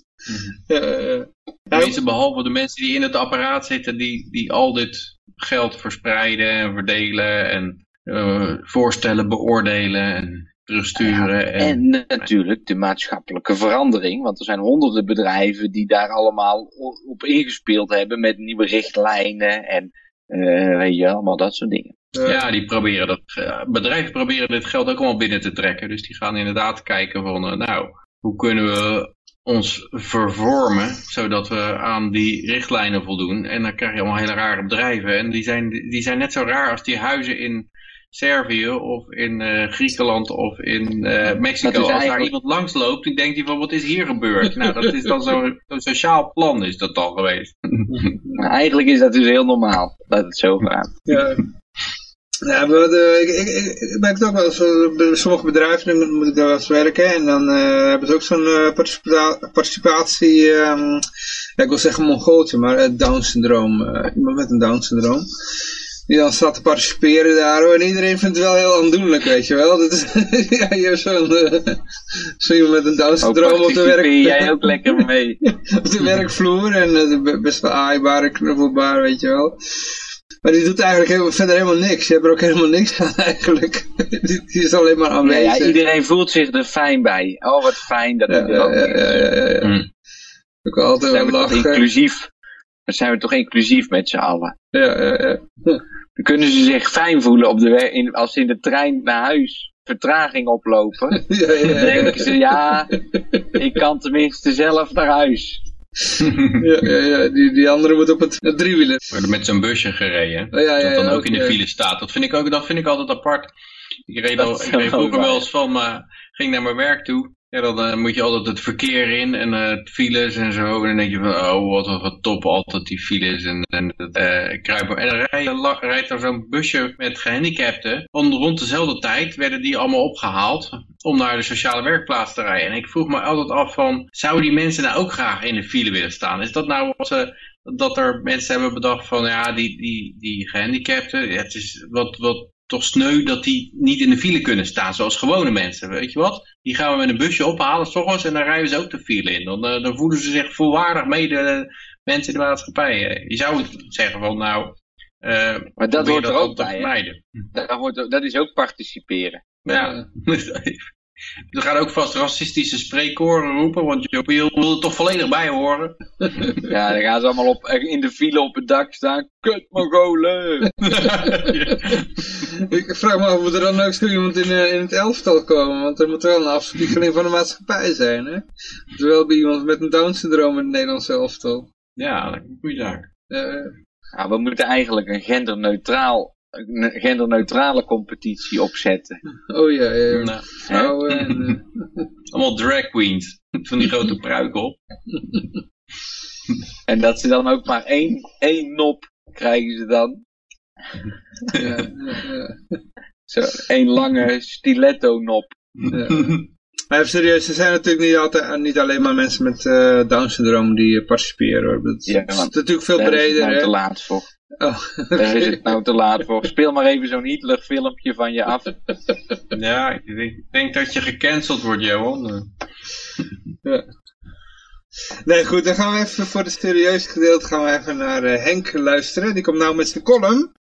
Ja, eh, De meeste behalve de mensen die in het apparaat zitten, die, die al dit geld verspreiden en verdelen en eh, voorstellen beoordelen en terugsturen. en, En natuurlijk de maatschappelijke verandering, want er zijn honderden bedrijven die daar allemaal op ingespeeld hebben met nieuwe richtlijnen en eh, weet je, allemaal dat soort dingen. eh, ja, die proberen dat, eh, bedrijven proberen dit geld ook allemaal binnen te trekken. Dus die gaan inderdaad kijken van, eh, nou, hoe kunnen we ons vervormen, zodat we aan die richtlijnen voldoen. En dan krijg je allemaal hele rare bedrijven. En die zijn, die zijn net zo raar als die huizen in Servië of in eh, Griekenland of in eh, Mexico. Als daar iemand langs loopt, dan denkt hij van, wat is hier gebeurd? nou, dat is dan zo'n zo'n sociaal plan is dat dan geweest. Maar eigenlijk is dat dus heel normaal, dat het zo gaat. Ja. Ja, de, ik, ik, ik, merk het ook wel, sommige bedrijven moet ik daar wel eens werken en dan eh, hebben ze ook zo'n eh, participa- participatie, ehm, ja, ik wil zeggen Mongooltje, maar het Down-syndroom, eh, iemand met een Down-syndroom. die dan staat te participeren daar. hoor. En iedereen vindt het wel heel aandoenlijk, weet je wel. Dat is, ja, je hebt zo'n zo iemand met een Down Ook syndroom op de, werk, participeer jij ook lekker mee. op de werkvloer. En best wel aaibaar en knuffelbaar, weet je wel. Maar die doet eigenlijk helemaal, verder helemaal niks. Je hebt er ook helemaal niks aan eigenlijk. die, die is alleen maar aanwezig. ja, iedereen voelt zich er fijn bij. Oh, wat fijn dat Ja, hij er ook ja, is. ja, ja. Hm. Ook altijd Zijn wel we toch inclusief? Dan zijn we toch inclusief met z'n allen. Ja, ja, ja. Dan kunnen ze zich fijn voelen op de weg, in, als ze in de trein naar huis vertraging oplopen. ja, ja, Dan ja. denken ze, ja, ik kan tenminste zelf naar huis. Ja, ja, ja. Die, die andere moet op het, het driewieler. Worden met zo'n busje gereden. Oh, ja, ja, dat dan ook in de file staat. Dat vind ik ook dat vind ik altijd apart. Ik reed, al, ik reed vroeger wel eens van, eh, ging naar mijn werk toe. Ja, dan eh, moet je altijd het verkeer in en het files en zo. En dan denk je van, oh wat, wat top, altijd die files en, en eh kruipen. En dan rijdt, er zo'n busje met gehandicapten. Om, rond dezelfde tijd werden die allemaal opgehaald om naar de sociale werkplaats te rijden. En ik vroeg me altijd af van, zouden die mensen nou ook graag in de file willen staan? Is dat nou wat ze dat er mensen hebben bedacht van ja, die, die, die gehandicapten, het is wat, wat toch sneu dat die niet in de file kunnen staan, zoals gewone mensen, weet je wat? Die gaan we met een busje ophalen, s ochtends, en dan rijden ze ook de file in. Dan, eh, dan voelen ze zich volwaardig mede eh, mensen in de maatschappij. Je zou zeggen van nou, eh Maar dat hoort er ook bij. Dat, hoort, dat is ook participeren. Ja. We gaan ook vast racistische spreekkoren roepen, want je wil er toch volledig bij horen. Ja, dan gaan ze allemaal op, in de file op het dak staan. Kut Mongolen! Ik vraag me af, moet er dan ook zo iemand in, eh, in het elftal komen? Want er moet wel een afspiegeling van de maatschappij zijn, hè? Terwijl bij iemand met een Down-syndroom in het Nederlands elftal. ja, dat is een goede zaak. Eh, Ja, we moeten eigenlijk een genderneutraal, een genderneutrale competitie opzetten. oh ja, ja. Nou, Vrouwen en, eh, allemaal drag queens. Van die grote pruik op. En dat ze dan ook maar één, één nop krijgen ze dan. ja, ja, ja. Zo, één lange stiletto nop. Maar even serieus, er zijn natuurlijk niet, altijd, niet alleen maar mensen met eh Down-syndroom die eh, participeren. Hoor. Dat Ja, is natuurlijk veel Daar is het breder, nou hè? te laat voor. Oh, Daar is het nou te laat voor. Speel maar even zo'n Hitler filmpje van je af. Ja, ik denk, ik denk dat je gecanceld wordt, Johan. Nee, goed, dan gaan we even voor het serieuze gedeelte gaan we even naar eh, Henk luisteren. Die komt nou met zijn column.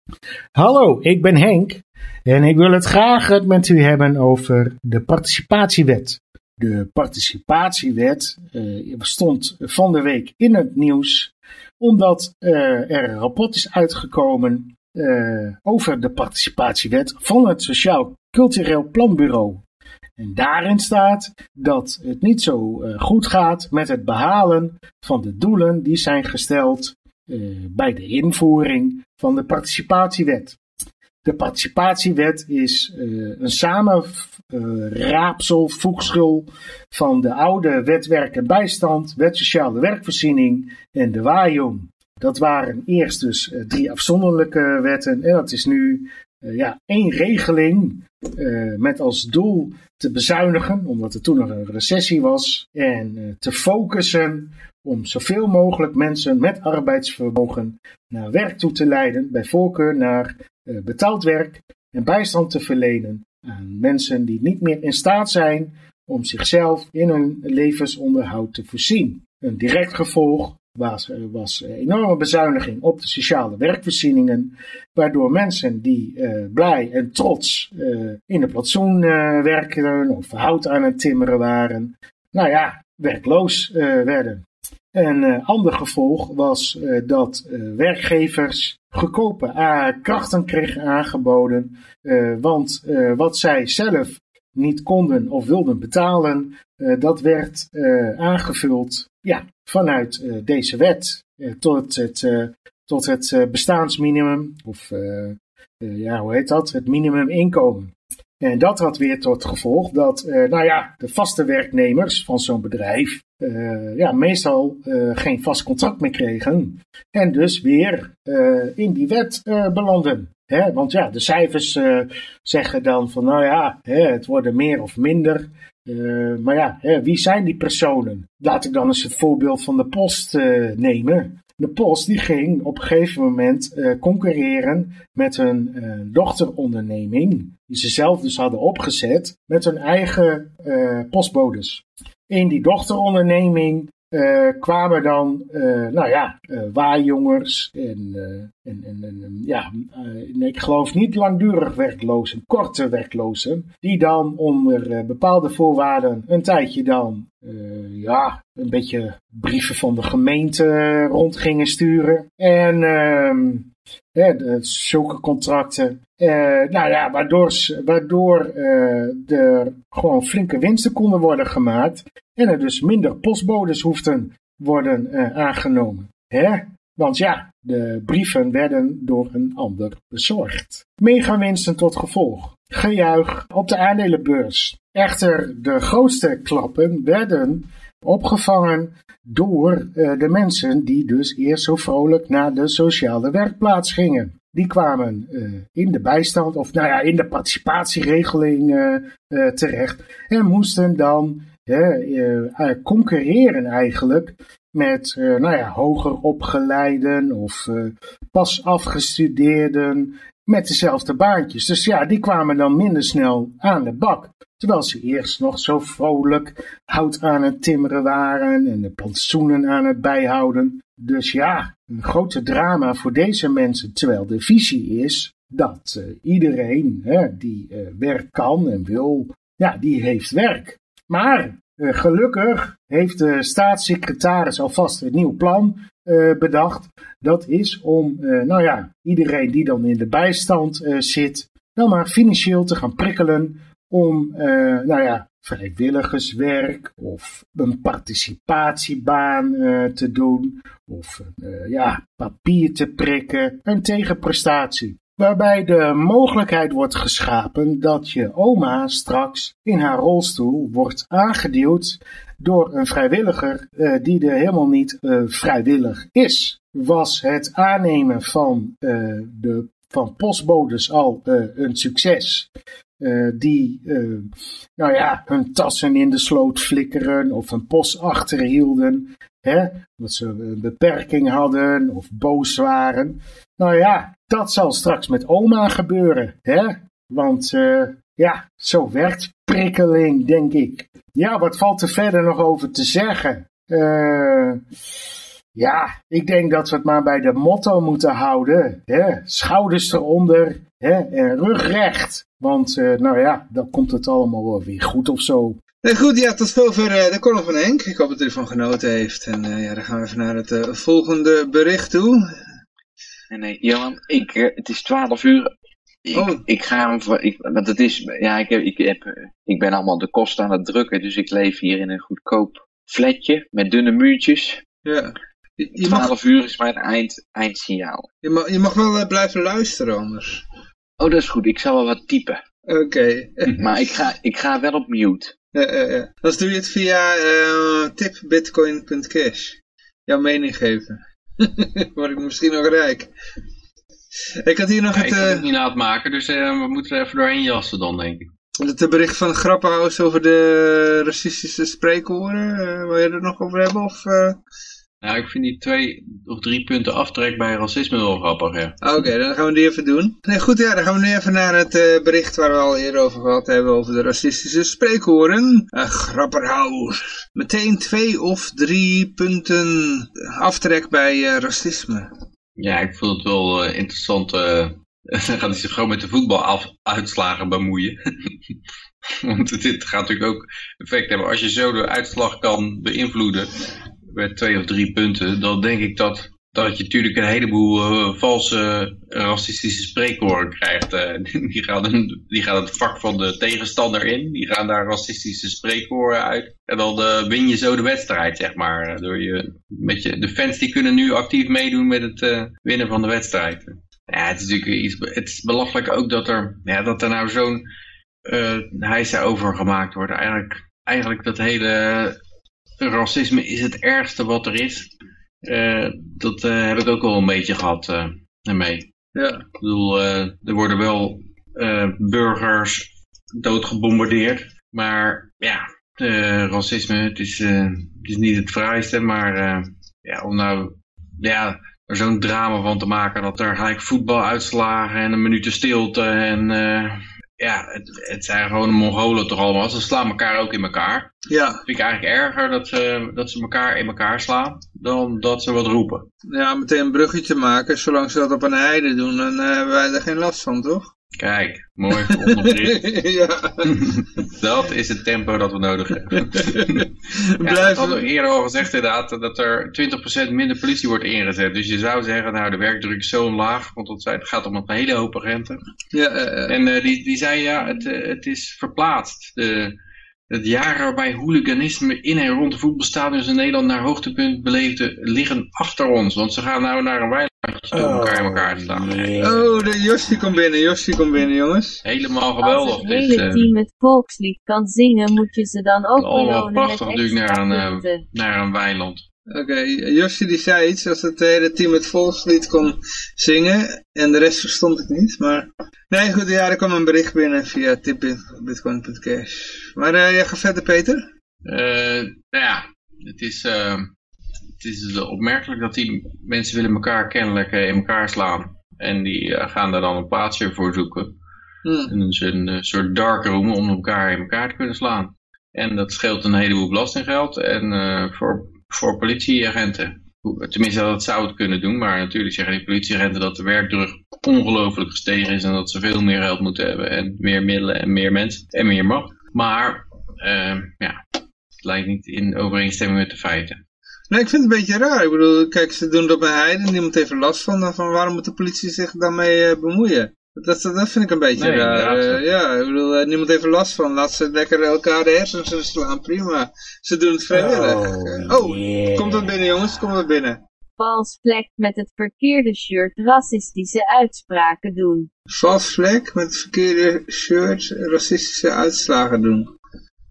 Hallo, ik ben Henk en ik wil het graag met u hebben over de participatiewet. De participatiewet eh, stond van de week in het nieuws omdat eh, er een rapport is uitgekomen eh, over de participatiewet van het Sociaal Cultureel Planbureau. En daarin staat dat het niet zo eh, goed gaat met het behalen van de doelen die zijn gesteld bij de invoering van de participatiewet. De participatiewet is eh, een samenraapsel, voegschul van de oude wet en bijstand, wet sociale werkvoorziening en de WAJOM. Dat waren eerst dus eh, drie afzonderlijke wetten en dat is nu eh, ja, één regeling met als doel te bezuinigen, omdat er toen nog een recessie was, en te focussen om zoveel mogelijk mensen met arbeidsvermogen naar werk toe te leiden, bij voorkeur naar betaald werk en bijstand te verlenen aan mensen die niet meer in staat zijn om zichzelf in hun levensonderhoud te voorzien. Een direct gevolg was, eh, was enorme bezuiniging op de sociale werkvoorzieningen, waardoor mensen die eh, blij en trots eh, in de plantsoen eh, werkten of hout aan het timmeren waren, nou ja, werkloos eh, werden. Een eh, ander gevolg was eh, dat eh, werkgevers goedkope ah, krachten kregen aangeboden, eh, want eh, wat zij zelf niet konden of wilden betalen, eh, dat werd eh, aangevuld ja, vanuit eh, deze wet eh, tot het, eh, tot het eh, bestaansminimum, of eh, eh, ja, hoe heet dat? Het minimuminkomen. En dat had weer tot gevolg dat, eh, nou ja, de vaste werknemers van zo'n bedrijf, eh, ja, meestal eh, geen vast contract meer kregen. En dus weer eh, in die wet belanden. Hè? Want ja, de cijfers zeggen dan van, nou ja, hè, het worden meer of minder. Maar ja, hè, wie zijn die personen? Laat ik dan eens het voorbeeld van de post nemen. de post die ging op een gegeven moment concurreren met eh, dochteronderneming, die ze zelf dus hadden opgezet, met hun eigen postbodes. In die dochteronderneming eh, kwamen dan, eh, nou ja, en, eh, en, en, ja, ik geloof niet langdurig werklozen, korte werklozen, die dan onder bepaalde voorwaarden een tijdje dan, ja, een beetje brieven van de gemeente rond gingen sturen. En de- zulke contracten. Eh, nou ja, waardoor, waardoor eh, er gewoon flinke winsten konden worden gemaakt. En er dus minder postbodes hoefden worden eh, aangenomen. Hè? Want ja, de brieven werden door een ander bezorgd. Megawinsten tot gevolg. Gejuich op de aandelenbeurs. Echter, de grootste klappen werden opgevangen door eh, de mensen die dus eerst zo vrolijk naar de sociale werkplaats gingen. Die kwamen eh, in de bijstand, of nou ja, in de participatieregeling eh, terecht en moesten dan concurreren eigenlijk met nou ja, hoger opgeleiden of pas afgestudeerden met dezelfde baantjes. Dus ja, die kwamen dan minder snel aan de bak. Terwijl ze eerst nog zo vrolijk hout aan het timmeren waren en de plantsoenen aan het bijhouden. Dus ja, een grote drama voor deze mensen. Terwijl de visie is dat eh, iedereen hè, die eh, werk kan en wil, ja, die heeft werk. Maar eh, gelukkig heeft de staatssecretaris alvast een nieuw plan eh, bedacht. Dat is om, eh, nou ja, iedereen die dan in de bijstand eh, zit, dan maar financieel te gaan prikkelen om, nou ja, vrijwilligerswerk of een participatiebaan te doen of ja, papier te prikken, een tegenprestatie. Waarbij de mogelijkheid wordt geschapen dat je oma straks in haar rolstoel wordt aangeduwd door een vrijwilliger eh, die er helemaal niet eh, vrijwillig is. Was het aannemen van, eh, de, van postbodes al een succes? die nou ja, hun tassen in de sloot flikkeren of een post achterhielden. Hè? Dat ze een beperking hadden of boos waren. Nou ja, dat zal straks met oma gebeuren. Hè? Want ja, zo werkt prikkeling, denk ik. Ja, wat valt er verder nog over te zeggen? Eh, ja, ik denk dat we het maar bij de motto moeten houden. Hè? Schouders eronder hè? en rug recht. Want eh, nou ja, dan komt het allemaal wel weer goed of zo. Nee, goed, ja, tot zover eh, de column van Henk. Ik hoop dat u ervan genoten heeft. En eh, ja, dan gaan we even naar het volgende bericht toe. Nee, nee, Johan, ik, het is 12 uur. Ik, Oh. ik ga hem voor, ik, want het is, ja, ik, heb, ik, heb, eh, ik ben allemaal de kosten aan het drukken, dus ik leef hier in een goedkoop flatje met dunne muurtjes. Ja. Je, je, mag, 12 uur is mijn eind, eindsignaal. je, mag, je mag wel eh, blijven luisteren anders. Oh, dat is goed, ik zal wel wat typen. Oké. Maar ik ga, ik ga wel op mute. Eh, eh, eh. Dan doe je het via eh, tipbitcoin.cash. Jouw mening geven. Word ik misschien nog rijk. Ik had hier nog Ja, het, ik kan eh, het niet laten maken, dus eh, we moeten er even doorheen jassen dan, denk ik. het eh, bericht van Grappenhuis over de racistische spreekwoorden. Eh, wil je er nog over hebben? Of, eh? Nou, ik vind die twee of drie punten aftrek bij racisme wel grappig, ja. Ah, Oké, dan gaan we die even doen. Nee, goed, ja, dan gaan we nu even naar het eh, bericht waar we al eerder over gehad hebben, over de racistische spreekwoorden. Uh, grapperhaus. Meteen twee of drie punten aftrek bij eh, racisme. Ja, ik vond het wel eh, interessant. dan gaat hij zich gewoon met de voetbaluitslagen bemoeien. Want dit gaat natuurlijk ook effect hebben. Als je zo de uitslag kan beïnvloeden met twee of drie punten, dan denk ik dat, dat je natuurlijk een heleboel eh, valse racistische spreekwoorden krijgt. eh. die, gaan die gaan het vak van de tegenstander in, die gaan daar racistische spreekwoorden uit. En dan eh, win je zo de wedstrijd, zeg maar. eh, Door je, met je, de fans die kunnen nu actief meedoen met het eh, winnen van de wedstrijd. Ja, het is natuurlijk iets, het is belachelijk ook dat er, ja, dat er nou zo'n eh hijsa over gemaakt wordt. Eigenlijk, eigenlijk dat hele racisme is het ergste wat er is. Eh, dat eh, heb ik ook al een beetje gehad eh ermee. Ja. Ik bedoel, eh, er worden wel eh, burgers doodgebombardeerd. Maar ja, eh, racisme, het is, eh, het is niet het fraaiste. Maar eh, ja, om nou ja, er zo'n drama van te maken dat er gelijk voetbaluitslagen en een minuut stilte en eh, ja, het, het zijn gewoon de Mongolen toch allemaal. Ze slaan elkaar ook in elkaar. Ja, vind ik eigenlijk erger dat ze, dat ze elkaar in elkaar slaan dan dat ze wat roepen. ja, meteen een bruggetje maken. Zolang ze dat op een heide doen, dan eh, hebben wij er geen last van, toch? Kijk, mooi onderbericht. ja, dat is het tempo dat we nodig hebben. Ja, blijf... dat we eerder al gezegd inderdaad, dat er 20% minder politie wordt ingezet. Dus je zou zeggen, nou de werkdruk is zo laag, want het gaat om een hele hoop agenten. Ja, eh, eh. En eh, die, die zei ja, het, het is verplaatst. De, het jaar waarbij hooliganisme in en rond de voetbalstadions in Nederland naar hoogtepunt beleefde, liggen achter ons. Want ze gaan nou naar een weilandje toe om elkaar in elkaar te slaan. Oh, de Yoshi komt binnen, Yoshi komt binnen, jongens. Helemaal Als geweldig. het dit, hele eh, team het volkslied kan zingen, moet je ze dan ook belonen met prachtig natuurlijk naar een, eh, naar een weiland. Oké, Yoshi die zei iets, als het hele team het volkslied kon zingen. En de rest verstond ik niet, maar... Nee, goed, ja, er kwam een bericht binnen via tipbitcoin.cash. Maar eh jij gaat verder, Peter? Eh, nou ja, het is, eh, het is dus opmerkelijk dat die mensen willen elkaar kennelijk in elkaar slaan. En die gaan daar dan een plaatsje voor zoeken. Hm. En dus een soort dark room om elkaar in elkaar te kunnen slaan. En dat scheelt een heleboel belastinggeld en eh, voor, voor politieagenten. Tenminste, dat zou het kunnen doen, maar natuurlijk zeggen die politieagenten dat de werkdruk ongelooflijk gestegen is en dat ze veel meer geld moeten hebben en meer middelen en meer mensen en meer macht. Maar eh, ja, het lijkt niet in overeenstemming met de feiten. Nee, ik vind het een beetje raar. Ik bedoel, kijk, ze doen het op een heide en niemand heeft last van. Van waarom moet de politie zich daarmee eh, bemoeien? Dat, dat, dat vind ik een beetje Nee, raar. Eh, ja, ik bedoel, eh, niemand heeft er last van. Laat ze lekker elkaar de hersens slaan, prima. Ze doen het vrijwillig. Oh, Oh, yeah. komt het binnen jongens, komt het binnen. Vals vlek met het verkeerde shirt racistische uitspraken doen. Vals vlek met het verkeerde shirt racistische uitslagen doen.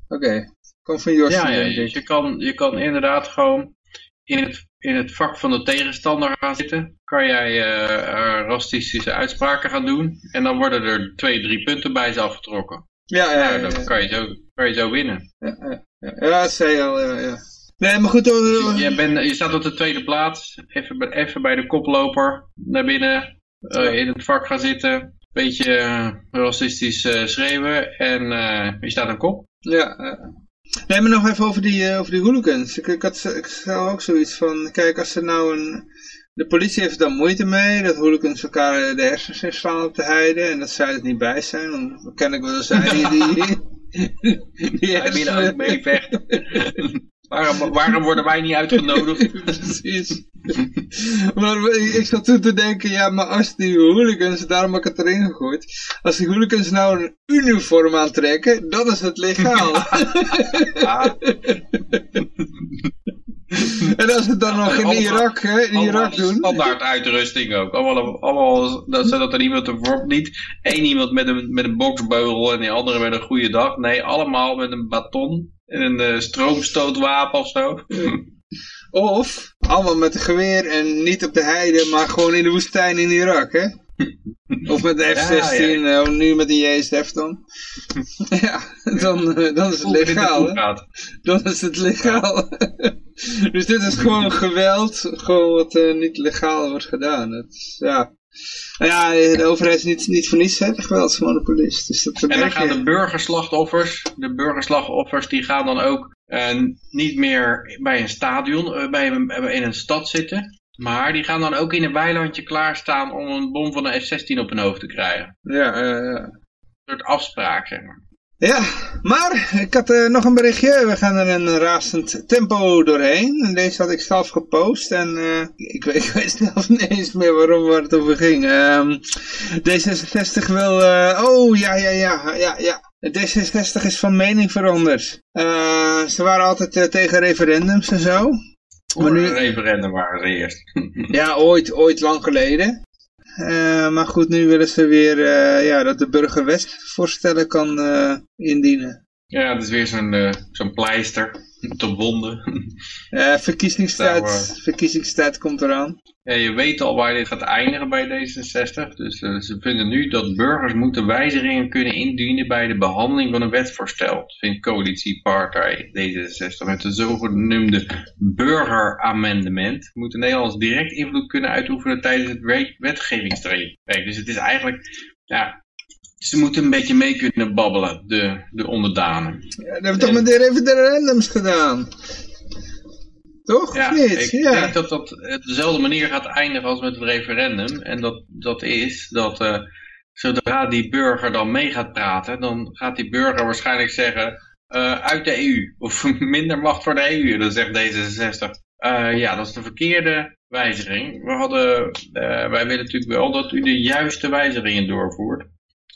Oké, komt van Josje, Ja, ja denk dus ik. je kan, je kan inderdaad gewoon in het, in het vak van de tegenstander gaan zitten. Kan jij eh, eh, racistische uitspraken gaan doen. En dan worden er twee, drie punten bij ze afgetrokken. Ja, ja, Ja, ja. dan kan je zo, kan je zo winnen. Ja, ja, ja. zei al, ja, ja. Nee, maar goed, Je, bent, je staat op de tweede plaats. Even, bij- even bij de koploper naar binnen. eh, in het vak gaan zitten. Beetje racistisch eh, schreeuwen. En je staat aan kop. Ja, ja. Nee, maar nog even over die, eh, over die hooligans. Ik, ik had ik zou ook zoiets van, kijk, als er nou een... De politie heeft dan moeite mee, dat hooligans elkaar de hersens inslaan op de heide, en dat zij er niet bij zijn, want ken ik wel eens zij die... die, die willen ook hersenen- meevechten. waarom, waarom worden wij niet uitgenodigd? Precies. maar ik zat toen te denken, ja, maar als die hooligans, daarom heb ik het erin gegooid, als die hooligans nou een uniform aantrekken, dan is het legaal. Ah, en als het dan nog in Allemaal- Irak, hè, in Irak doen. Standaard uitrusting ook. Allemaal, allemaal dat, zodat er iemand er wordt niet één iemand met een, met een boksbeugel en die andere met een goede dag. Nee, allemaal met een baton een eh, stroomstootwapen of zo. Of allemaal met een geweer en niet op de heide, maar gewoon in de woestijn in Irak, hè? Of met de F-16, Ja, eh, nu met de JSF dan. ja, dan, eh, dan is het legaal, hè? Dan is het legaal. dus dit is gewoon geweld, gewoon wat niet legaal wordt gedaan. Het, ja. Nou ja, de overheid is niet, niet voor niets hè, de geweldsmonopolist. Dus dat En dan gaan de burgerslachtoffers, de burgerslachtoffers die gaan dan ook eh, niet meer bij een stadion, eh, bij een, in een stad zitten. Maar die gaan dan ook in een weilandje klaarstaan om een bom van een F-16 op hun hoofd te krijgen. Ja. Een soort afspraak, zeg maar. Ja, maar ik had eh, nog een berichtje. We gaan er een razend tempo doorheen. En deze had ik zelf gepost. En eh, ik, weet- ik weet zelf niet eens meer waarom waar het over ging. Ehm, D66 wil... eh, oh, ja, ja, ja, ja, ja. D66 is van mening veranderd. Ze waren altijd tegen referendums en zo. Maar nu- een referendum waren ze eerst. Ja, ooit, ooit lang geleden. Eh, maar goed, nu willen ze weer eh, ja, dat de burger wetsvoorstellen kan eh, indienen. Ja, het is weer zo'n zo'n pleister de wonden. Eh, verkiezingstijd, verkiezingstijd komt eraan. Ja, je weet al waar dit gaat eindigen bij D66. Dus eh, ze vinden nu dat burgers moeten wijzigingen kunnen indienen bij de behandeling van een wetsvoorstel. Dat vindt coalitiepartij D66. Met de zogenoemde burgeramendement moeten Nederlanders direct invloed kunnen uitoefenen tijdens het we- wetgevingstraject. Dus het is eigenlijk, ja, ze moeten een beetje mee kunnen babbelen, de, de onderdanen. Ja, dat hebben we toch met de referendums gedaan. Toch? Ja, niet? ik ja. denk dat dat op dezelfde manier gaat eindigen als met het referendum. En dat, dat is dat eh, zodra die burger dan mee gaat praten, dan gaat die burger waarschijnlijk zeggen eh, uit de EU. Of minder macht voor de EU. Dan zegt D66. eh, ja, dat is de verkeerde wijziging. We hadden, eh, wij willen natuurlijk wel dat u de juiste wijzigingen doorvoert.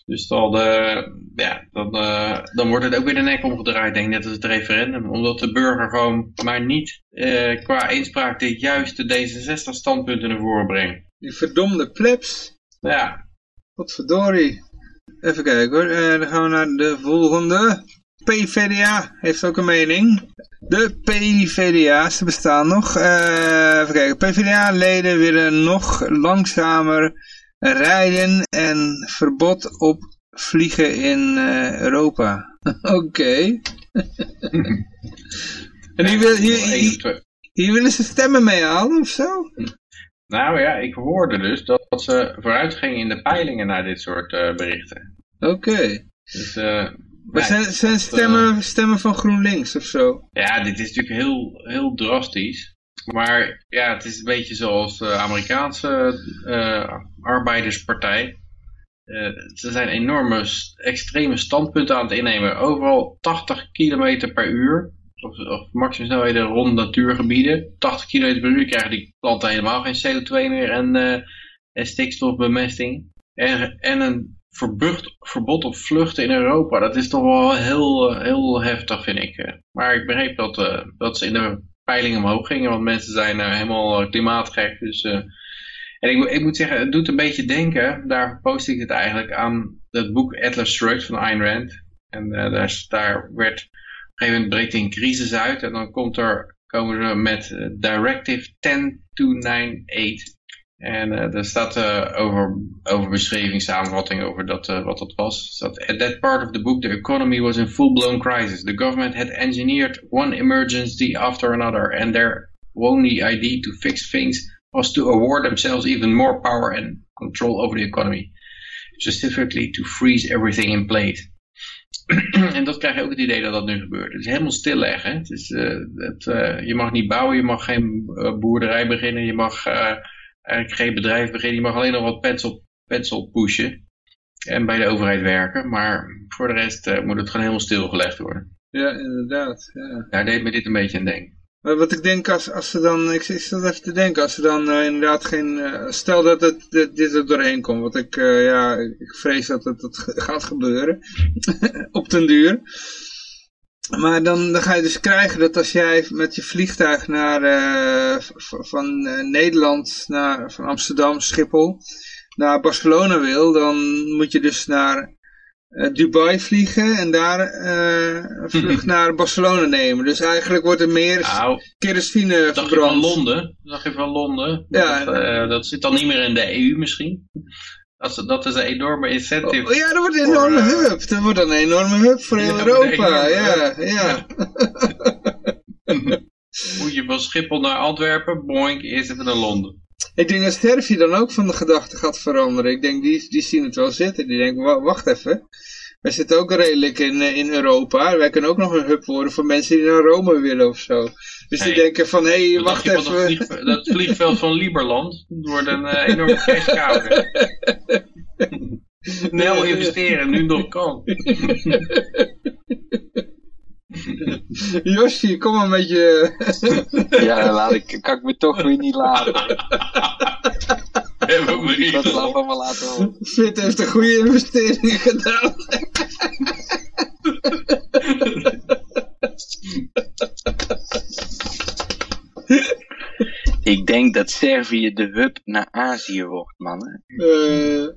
Dus dan, eh, ja, dan, eh, dan wordt het ook weer de nek omgedraaid, denk ik, net als het referendum. Omdat de burger gewoon maar niet eh, qua inspraak de juiste D66-standpunten naar voren brengt. Die verdomde plebs. Ja, Godverdorie. Even kijken hoor. Dan gaan we naar de volgende. PVDA heeft ook een mening. De PVDA's bestaan nog. Even kijken. PVDA-leden willen nog langzamer rijden en verbod op vliegen in eh, Europa. Oké. en hier, wil, hier, willen ze stemmen mee halen of zo? Nou ja, ik hoorde dus dat, dat ze vooruit gingen in de peilingen naar dit soort eh, berichten. Oké. Dus, eh, Maar zijn, zijn stemmen, stemmen van GroenLinks of zo? Ja, dit is natuurlijk heel, heel drastisch. Maar ja, het is een beetje zoals de Amerikaanse eh, arbeiderspartij. Eh, ze zijn enorme extreme standpunten aan het innemen. Overal 80 km per uur. Of, of maximumsnelheden rond natuurgebieden. 80 km per uur krijgen die planten helemaal geen CO2 meer en, eh, en stikstofbemesting. En, en een verbucht, verbod op vluchten in Europa. Dat is toch wel heel, heel heftig, vind ik. Maar ik begreep dat, dat ze in de peilingen omhoog gingen, want mensen zijn eh, helemaal eh, klimaatgek. Dus, eh, en ik, ik moet zeggen, het doet een beetje denken, daar post ik het eigenlijk aan het boek Atlas Shrugged van Ayn Rand. En daar, daar werd, op een gegeven moment breekt een crisis uit en dan komt er, komen ze met Directive 10298. En eh daar staat eh, over, over beschrijving, samenvatting over dat, eh, wat dat was. Staat, At that part of the book, the economy was in full-blown crisis. The government had engineered one emergency after another, and their only idea to fix things was to award themselves even more power and control over the economy. Specifically to freeze everything in place. en dat krijg je ook het idee dat dat nu gebeurt. Het is helemaal stilleggen. Het is, je mag niet bouwen, je mag geen boerderij beginnen, je mag eigenlijk geen bedrijf beginnen. Je mag alleen nog wat pencil, pencil pushen en bij de overheid werken. Maar voor de rest eh, moet het gewoon helemaal stilgelegd worden. Ja, inderdaad. Ja. Daar deed me dit een beetje aan denken. Wat ik denk als, als ze dan, ik, ik zat even te denken, als ze dan eh, inderdaad geen, eh, stel dat het, dit, dit er doorheen komt, want ik, eh, ja, ik vrees dat het, dat gaat gebeuren, op den duur. Maar dan, dan ga je dus krijgen dat als jij met je vliegtuig naar, eh, van eh, Nederland, naar, van Amsterdam, Schiphol, naar Barcelona wil, dan moet je dus naar eh, Dubai vliegen en daar een vlucht naar Barcelona nemen. Dus eigenlijk wordt er meer Nou, kerosine dacht je van verbrand. Londen? Dacht je van Londen? Ja. Dat, dat zit dan niet meer in de EU misschien? Dat, is- dat is een enorme incentive. Oh, ja, dat wordt een enorme Voor, eh, hub. Dat wordt een enorme hub voor heel Ja, Europa. Ja, hub. ja. Moet je van Schiphol naar Antwerpen? Boink, eerst even naar Londen. Ik denk dat Servië dan ook van de gedachte gaat veranderen. Ik denk, die, die zien het wel zitten. Die denken, wa- wacht even. Wij zitten ook redelijk in, eh, in Europa. Wij kunnen ook nog een hub worden voor mensen die naar Rome willen of zo. Dus die denken van, hé, hey, wacht even. Dat, vlieg- dat vliegveld van Lieberland. Het wordt een eh, enorme cashcow. Snel investeren, nu nog kan. Yoshi, kom maar met je... Ja, laat ik, kan ik me toch weer niet laten. Dat bericht laat me maar laten horen. Fit heeft een goede investeringen gedaan. Ik denk dat Servië de hub naar Azië wordt, mannen. Eh,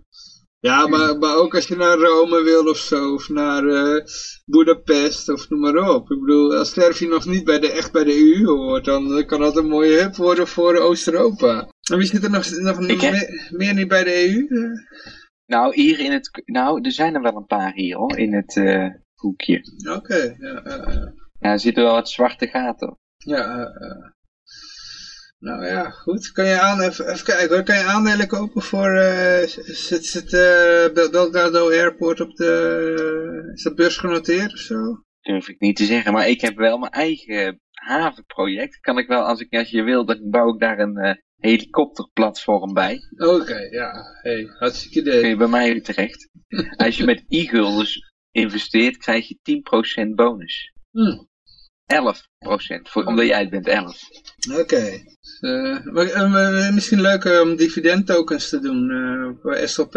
Ja, maar, maar ook als je naar Rome wil of zo, of naar uh, Budapest, of noem maar op. Ik bedoel, als Servië nog niet bij de, echt bij de EU hoort, dan kan dat een mooie hub worden voor Oost-Europa. En wie zit er nog, nog meer, meer, niet bij de EU? Nou, hier in het, nou, er zijn er wel een paar hier hoor, in het uh, hoekje. Oké, ja. Uh, ja, er zitten wel wat zwarte gaten. Ja, nou ja, goed. Kan je aan, even, even kijken hoor. Kan je aandelen kopen voor uh, zit, zit uh, Belgrado Airport op de, is dat beursgenoteerd of zo? Durf ik niet te zeggen, maar ik heb wel mijn eigen havenproject. Kan ik wel, als, ik, als je wil, dan bouw ik daar een uh, helikopterplatform bij. Oké, ja. Hey, hartstikke idee. Kun je bij mij terecht. als je met e-guldens investeert, krijg je 10% bonus. Hmm. 11%, voor, omdat jij het bent 11. Oké. Uh, misschien leuk om dividend tokens te doen voor SLP.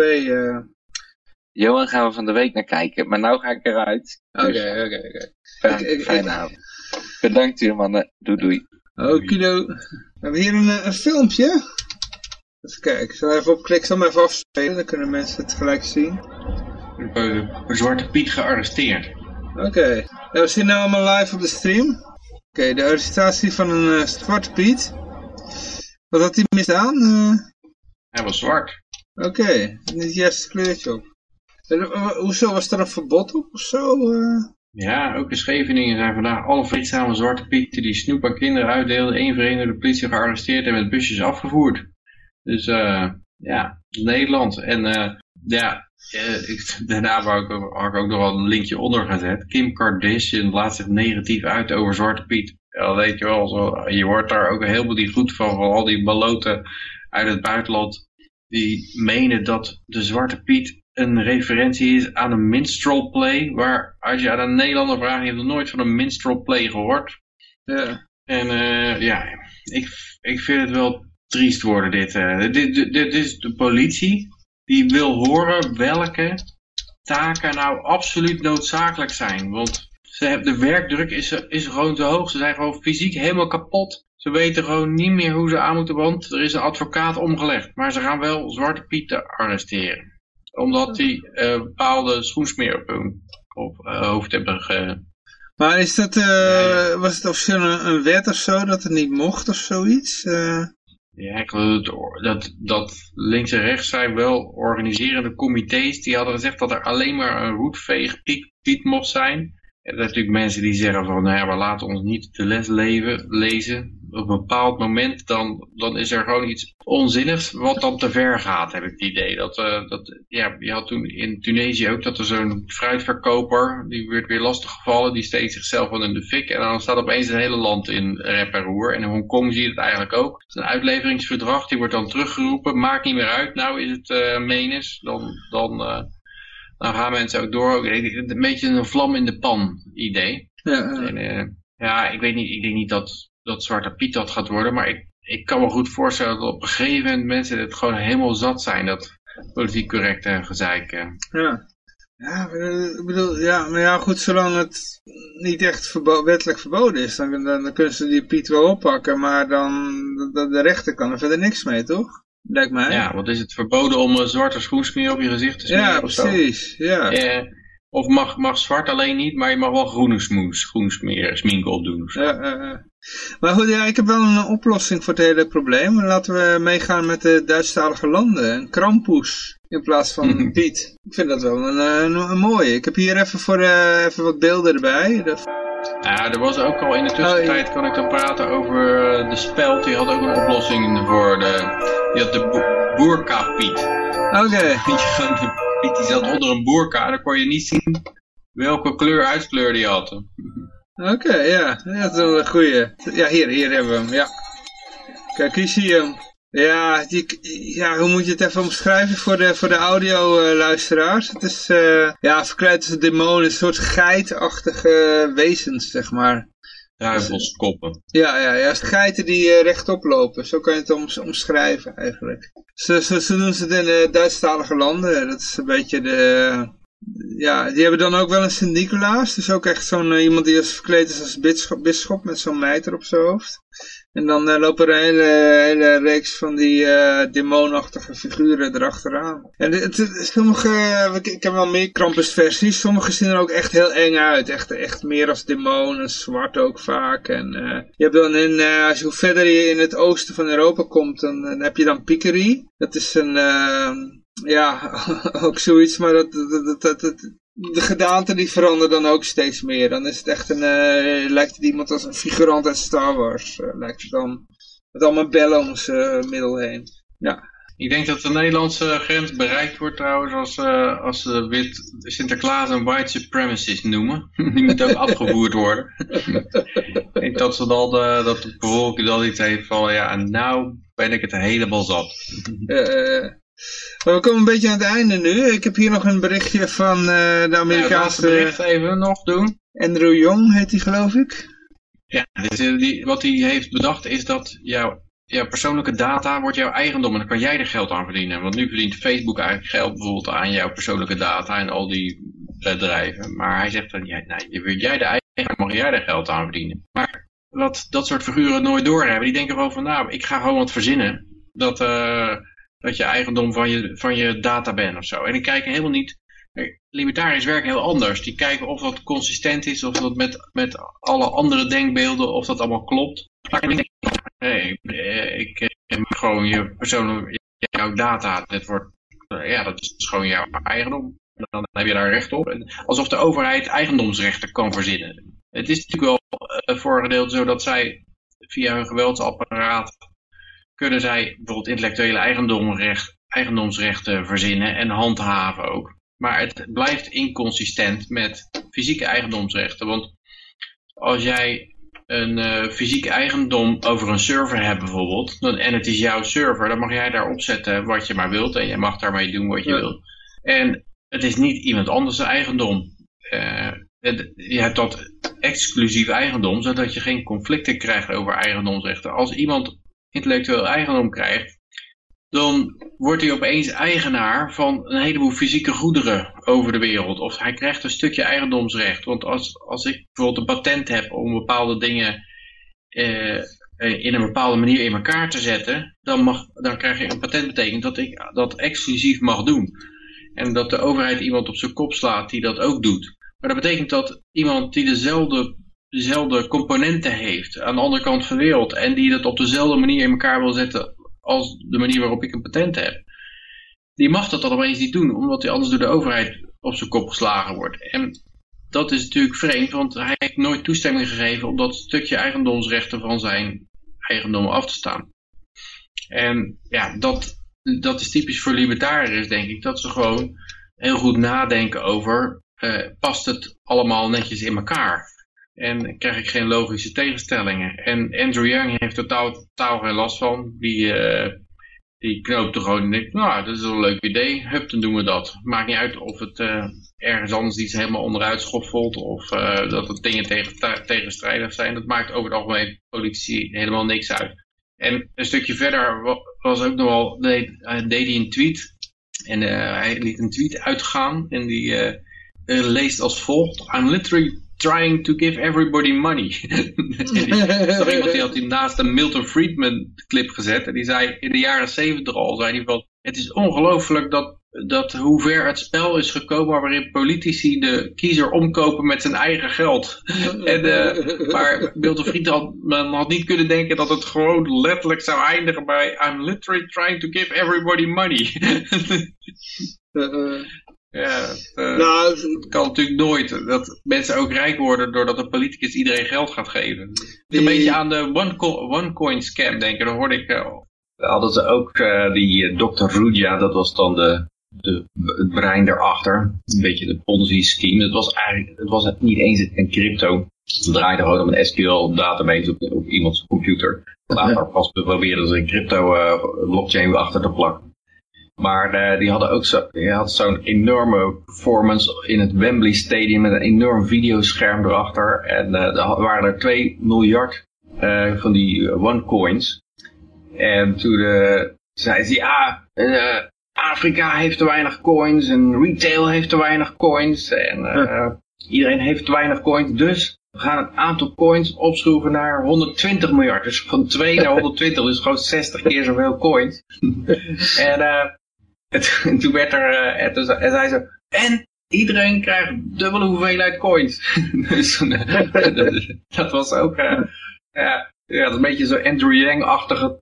Johan gaan we van de week naar kijken, maar nou ga ik eruit. Oké, oké, oké. Fijne avond. Bedankt u mannen. Doei doei. Okido. We hebben hier een, een filmpje. Even kijken, ik zal even op klikken, zal hem even afspelen, dan kunnen mensen het gelijk zien. Zwarte Piet gearresteerd. Oké, we zien nu allemaal live op de stream. Oké, de arrestatie van een uh, Zwarte Piet. Wat had hij misdaan? Uh... Hij was zwart. Oké, okay. niet het juiste kleurtje op. En, uh, hoezo was er een verbod op of zo? Ja, ook in Scheveningen zijn vandaag alle vreedzame Zwarte Pieten die snoep aan kinderen uitdeelden, één voor één door de politie gearresteerd en met busjes afgevoerd. Dus ja, Nederland. En ja, ik, daarna wou ik, had ik ook nog wel een linkje onder gezet. Kim Kardashian laat zich negatief uit over Zwarte Piet. Ja, weet je wel, zo, je hoort daar ook helemaal niet goed van, van al die baloten uit het buitenland. Die menen dat de Zwarte Piet een referentie is aan een minstrel play. Waar als je aan een Nederlander vraagt, je hebt nog nooit van een minstrel play gehoord. Ja. En uh, ja, ik, ik vind het wel triest worden dit. Uh, dit, dit. Dit is de politie die wil horen welke taken nou absoluut noodzakelijk zijn. Want ze hebben, de werkdruk is, is gewoon te hoog. Ze zijn gewoon fysiek helemaal kapot. Ze weten gewoon niet meer hoe ze aan moeten, want er is een advocaat omgelegd. Maar ze gaan wel Zwarte Pieten arresteren. Omdat die uh, bepaalde schoensmeer op hun op, uh, hoofd hebben ge... Maar is dat, uh, was het officieel een, een, wet of zo, dat het niet mocht of zoiets? Ja, ik geloof dat, dat links en rechts zijn wel organiserende comité's. Die hadden gezegd dat er alleen maar een roetveeg Piet, mocht zijn. Er zijn natuurlijk mensen die zeggen van, nou ja, we laten ons niet de les leven, lezen op een bepaald moment, dan, dan is er gewoon iets onzinnigs wat dan te ver gaat, heb ik het idee. Dat, uh, dat, ja, je had toen in Tunesië ook dat er zo'n fruitverkoper, die werd weer lastiggevallen, die steekt zichzelf wel in de fik en dan staat opeens het hele land in rep en roer. En in Hongkong zie je het eigenlijk ook. Het is een uitleveringsverdrag, die wordt dan teruggeroepen, maakt niet meer uit, nou is het uh, menes, dan, dan, uh, dan gaan mensen ook door. Een beetje een vlam in de pan idee. Ja, en, ja ik weet niet, ik denk niet dat dat Zwarte Piet dat gaat worden. Maar ik, ik kan me goed voorstellen dat op een gegeven moment mensen het gewoon helemaal zat zijn. Dat politiek correcte gezeik. Ja. Ja, ik bedoel, ja, maar ja, goed, zolang het niet echt verbo wettelijk verboden is, dan, dan, dan, kunnen ze die Piet wel oppakken, maar dan, de, de rechter kan er verder niks mee, toch? Lijkt mij. Ja, want is het verboden om een zwarte schoensmeer op je gezicht te smeren? Ja, precies, ja. ja. Of mag, mag zwart alleen niet, maar je mag wel groene smoes, groen smeren, sminken opdoen. Ja, uh, maar goed, ja, ik heb wel een oplossing voor het hele probleem. Laten we meegaan met de Duitsstalige landen. Een Krampus in plaats van Piet. Ik vind dat wel een, een, een mooie. Ik heb hier even, voor, uh, even wat beelden erbij. Ja, er was ook al in de tussentijd, kan ik dan praten over de speld. Die had ook een oplossing voor de, die had de bo boerka Piet. Oké. Piet die zat onder een boerka, dan kon je niet zien welke kleur uitkleur die had. Oké, ja. Dat is wel een goeie. Ja, hier, hier hebben we hem, ja. Kijk, hier zie je hem. Ja, die, ja, hoe moet je het even omschrijven voor de, voor de audio-luisteraars? het is, uh, ja, verkleed als een demon, een soort geitachtige wezens, zeg maar. Duivelskoppen. Ja, ja, ja, geiten die uh, rechtop lopen. Zo kan je het oms omschrijven, eigenlijk. Zo, zo, zo doen ze het in de Duitsstalige landen. Dat is een beetje de, ja, die hebben dan ook wel een Sint-Nicolaas. Dus ook echt zo'n uh, iemand die als verkleed is als bisschop, bisschop met zo'n mijter op zijn hoofd. En dan eh, lopen er een hele, hele reeks van die eh demonachtige figuren erachteraan. En het, sommige, ik, ik heb wel meer Krampus-versies, sommige zien er ook echt heel eng uit. Echt, echt meer als demonen, zwart ook vaak. En eh, je hebt dan in, eh, als je hoe verder je in het oosten van Europa komt, dan, dan heb je dan Pickery. Dat is een, eh, ja, ook zoiets, maar dat, dat, dat, dat- de gedaante die verandert dan ook steeds meer. Dan is het echt een, eh, lijkt het iemand als een figurant uit Star Wars. eh, lijkt het dan met allemaal bellen om zijn middel heen. Ja. Ik denk dat de Nederlandse grens bereikt wordt trouwens als, eh, als ze wit Sinterklaas een white supremacist noemen. Die moet ook afgevoerd worden. ik denk dat ze dan, eh, dat de bevolking dan iets heeft van, ja, en nou ben ik het helemaal zat. Eh, we komen een beetje aan het einde nu. Ik heb hier nog een berichtje van eh, de Ja, Amerikaanse bericht even nog doen. Andrew Young, heet hij geloof ik. Ja, dus, die, wat hij heeft bedacht is dat jouw, jouw persoonlijke data wordt jouw eigendom en dan kan jij er geld aan verdienen. Want nu verdient Facebook eigenlijk geld bijvoorbeeld aan jouw persoonlijke data en al die bedrijven. Maar hij zegt dan, ja, nee, wil jij de eigenaar, mag jij er geld aan verdienen. Maar wat dat soort figuren nooit doorhebben, die denken gewoon van, nou, ik ga gewoon wat verzinnen. Dat, eh, dat je eigendom van je, van je data bent of zo. En die kijken helemaal niet Libertariërs werken heel anders. Die kijken of dat consistent is, of dat met, met alle andere denkbeelden, of dat allemaal klopt. Nee, eh, ik, ik mag gewoon je persoonlijke, jouw data, dat wordt, eh, ja, dat is gewoon jouw eigendom. En Dan heb je daar recht op. Alsof de overheid eigendomsrechten kan verzinnen. Het is natuurlijk wel eh, voor een gedeelte zo dat zij via hun geweldsapparaat kunnen zij bijvoorbeeld intellectuele eigendomrecht, eigendomsrechten verzinnen en handhaven ook. Maar het blijft inconsistent met fysieke eigendomsrechten. Want als jij een eh, fysiek eigendom over een server hebt bijvoorbeeld, dan, en het is jouw server, dan mag jij daarop zetten wat je maar wilt en je mag daarmee doen wat je Ja. wilt. En het is niet iemand anders eigendom. Het- je hebt dat exclusief eigendom, zodat je geen conflicten krijgt over eigendomsrechten. Als iemand intellectueel eigendom krijgt, dan wordt hij opeens eigenaar van een heleboel fysieke goederen over de wereld. Of hij krijgt een stukje eigendomsrecht. Want als, als ik bijvoorbeeld een patent heb om bepaalde dingen eh, eh, in een bepaalde manier in elkaar te zetten, dan, mag, dan krijg je een patent betekent dat ik dat exclusief mag doen. En dat de overheid iemand op zijn kop slaat die dat ook doet. Maar dat betekent dat iemand die dezelfde, dezelfde componenten heeft aan de andere kant van de wereld en die dat op dezelfde manier in elkaar wil zetten als de manier waarop ik een patent heb, die mag dat dan opeens niet doen, omdat hij anders door de overheid op zijn kop geslagen wordt. En dat is natuurlijk vreemd, want hij heeft nooit toestemming gegeven om dat stukje eigendomsrechten van zijn eigendom af te staan. En ja, dat, dat is typisch voor libertariërs, denk ik, dat ze gewoon heel goed nadenken over, eh, past het allemaal netjes in elkaar? En krijg ik geen logische tegenstellingen. En Andrew Young heeft er totaal, geen last van. Die, eh, die knoopt er gewoon en denkt, nou, dat is wel een leuk idee. Hup, dan doen we dat. Maakt niet uit of het eh, ergens anders iets helemaal onderuit schoffelt. Of eh, dat het dingen tegen, tegenstrijdig zijn. Dat maakt over het algemeen politici helemaal niks uit. En een stukje verder wa- was ook nog wel, deed, deed hij een tweet. En hij liet een tweet uitgaan. En die leest als volgt. I'm literally trying to give everybody money. die, iemand die had hij naast een Milton Friedman clip gezet. En die zei in de jaren zeventig al, zei hij van, het is ongelooflijk dat, dat hoe ver het spel is gekomen waarin politici de kiezer omkopen met zijn eigen geld. en, eh, maar Milton Friedman men had niet kunnen denken dat het gewoon letterlijk zou eindigen bij I'm literally trying to give everybody money. Eh, eh, ja, het, eh, nou, het kan natuurlijk nooit dat mensen ook rijk worden doordat een politicus iedereen geld gaat geven. Het is Die- een beetje aan de one-coin one coin scam denken. Dan hoorde ik eh, hadden ze ook eh, die eh, Dr. Ruja, dat was dan de, de, het brein daarachter. Een beetje de Ponzi-scheme. Het was eigenlijk het was niet eens een crypto. Het draaide gewoon om een SQL-database op, op iemands computer. Later pas probeerden ze een crypto-blockchain achter te plakken. Maar eh, die hadden ook zo, die had zo'n enorme performance in het Wembley Stadium met een enorm videoscherm erachter. En eh, er waren er 2 miljard eh, van die eh, OneCoins. En toen eh, zei ze, ja, eh, Afrika heeft te weinig coins en retail heeft te weinig coins en eh, iedereen heeft te weinig coins. Dus we gaan het aantal coins opschroeven naar 120 miljard. Dus van 2 naar 120, dus gewoon 60 keer zoveel coins. en, uh, en toen werd er, uh, en, toen, en zei ze, en iedereen krijgt dubbele hoeveelheid coins. dus dat, dat, was ook, uh, ja, ja, dat een beetje zo'n Andrew Yang-achtige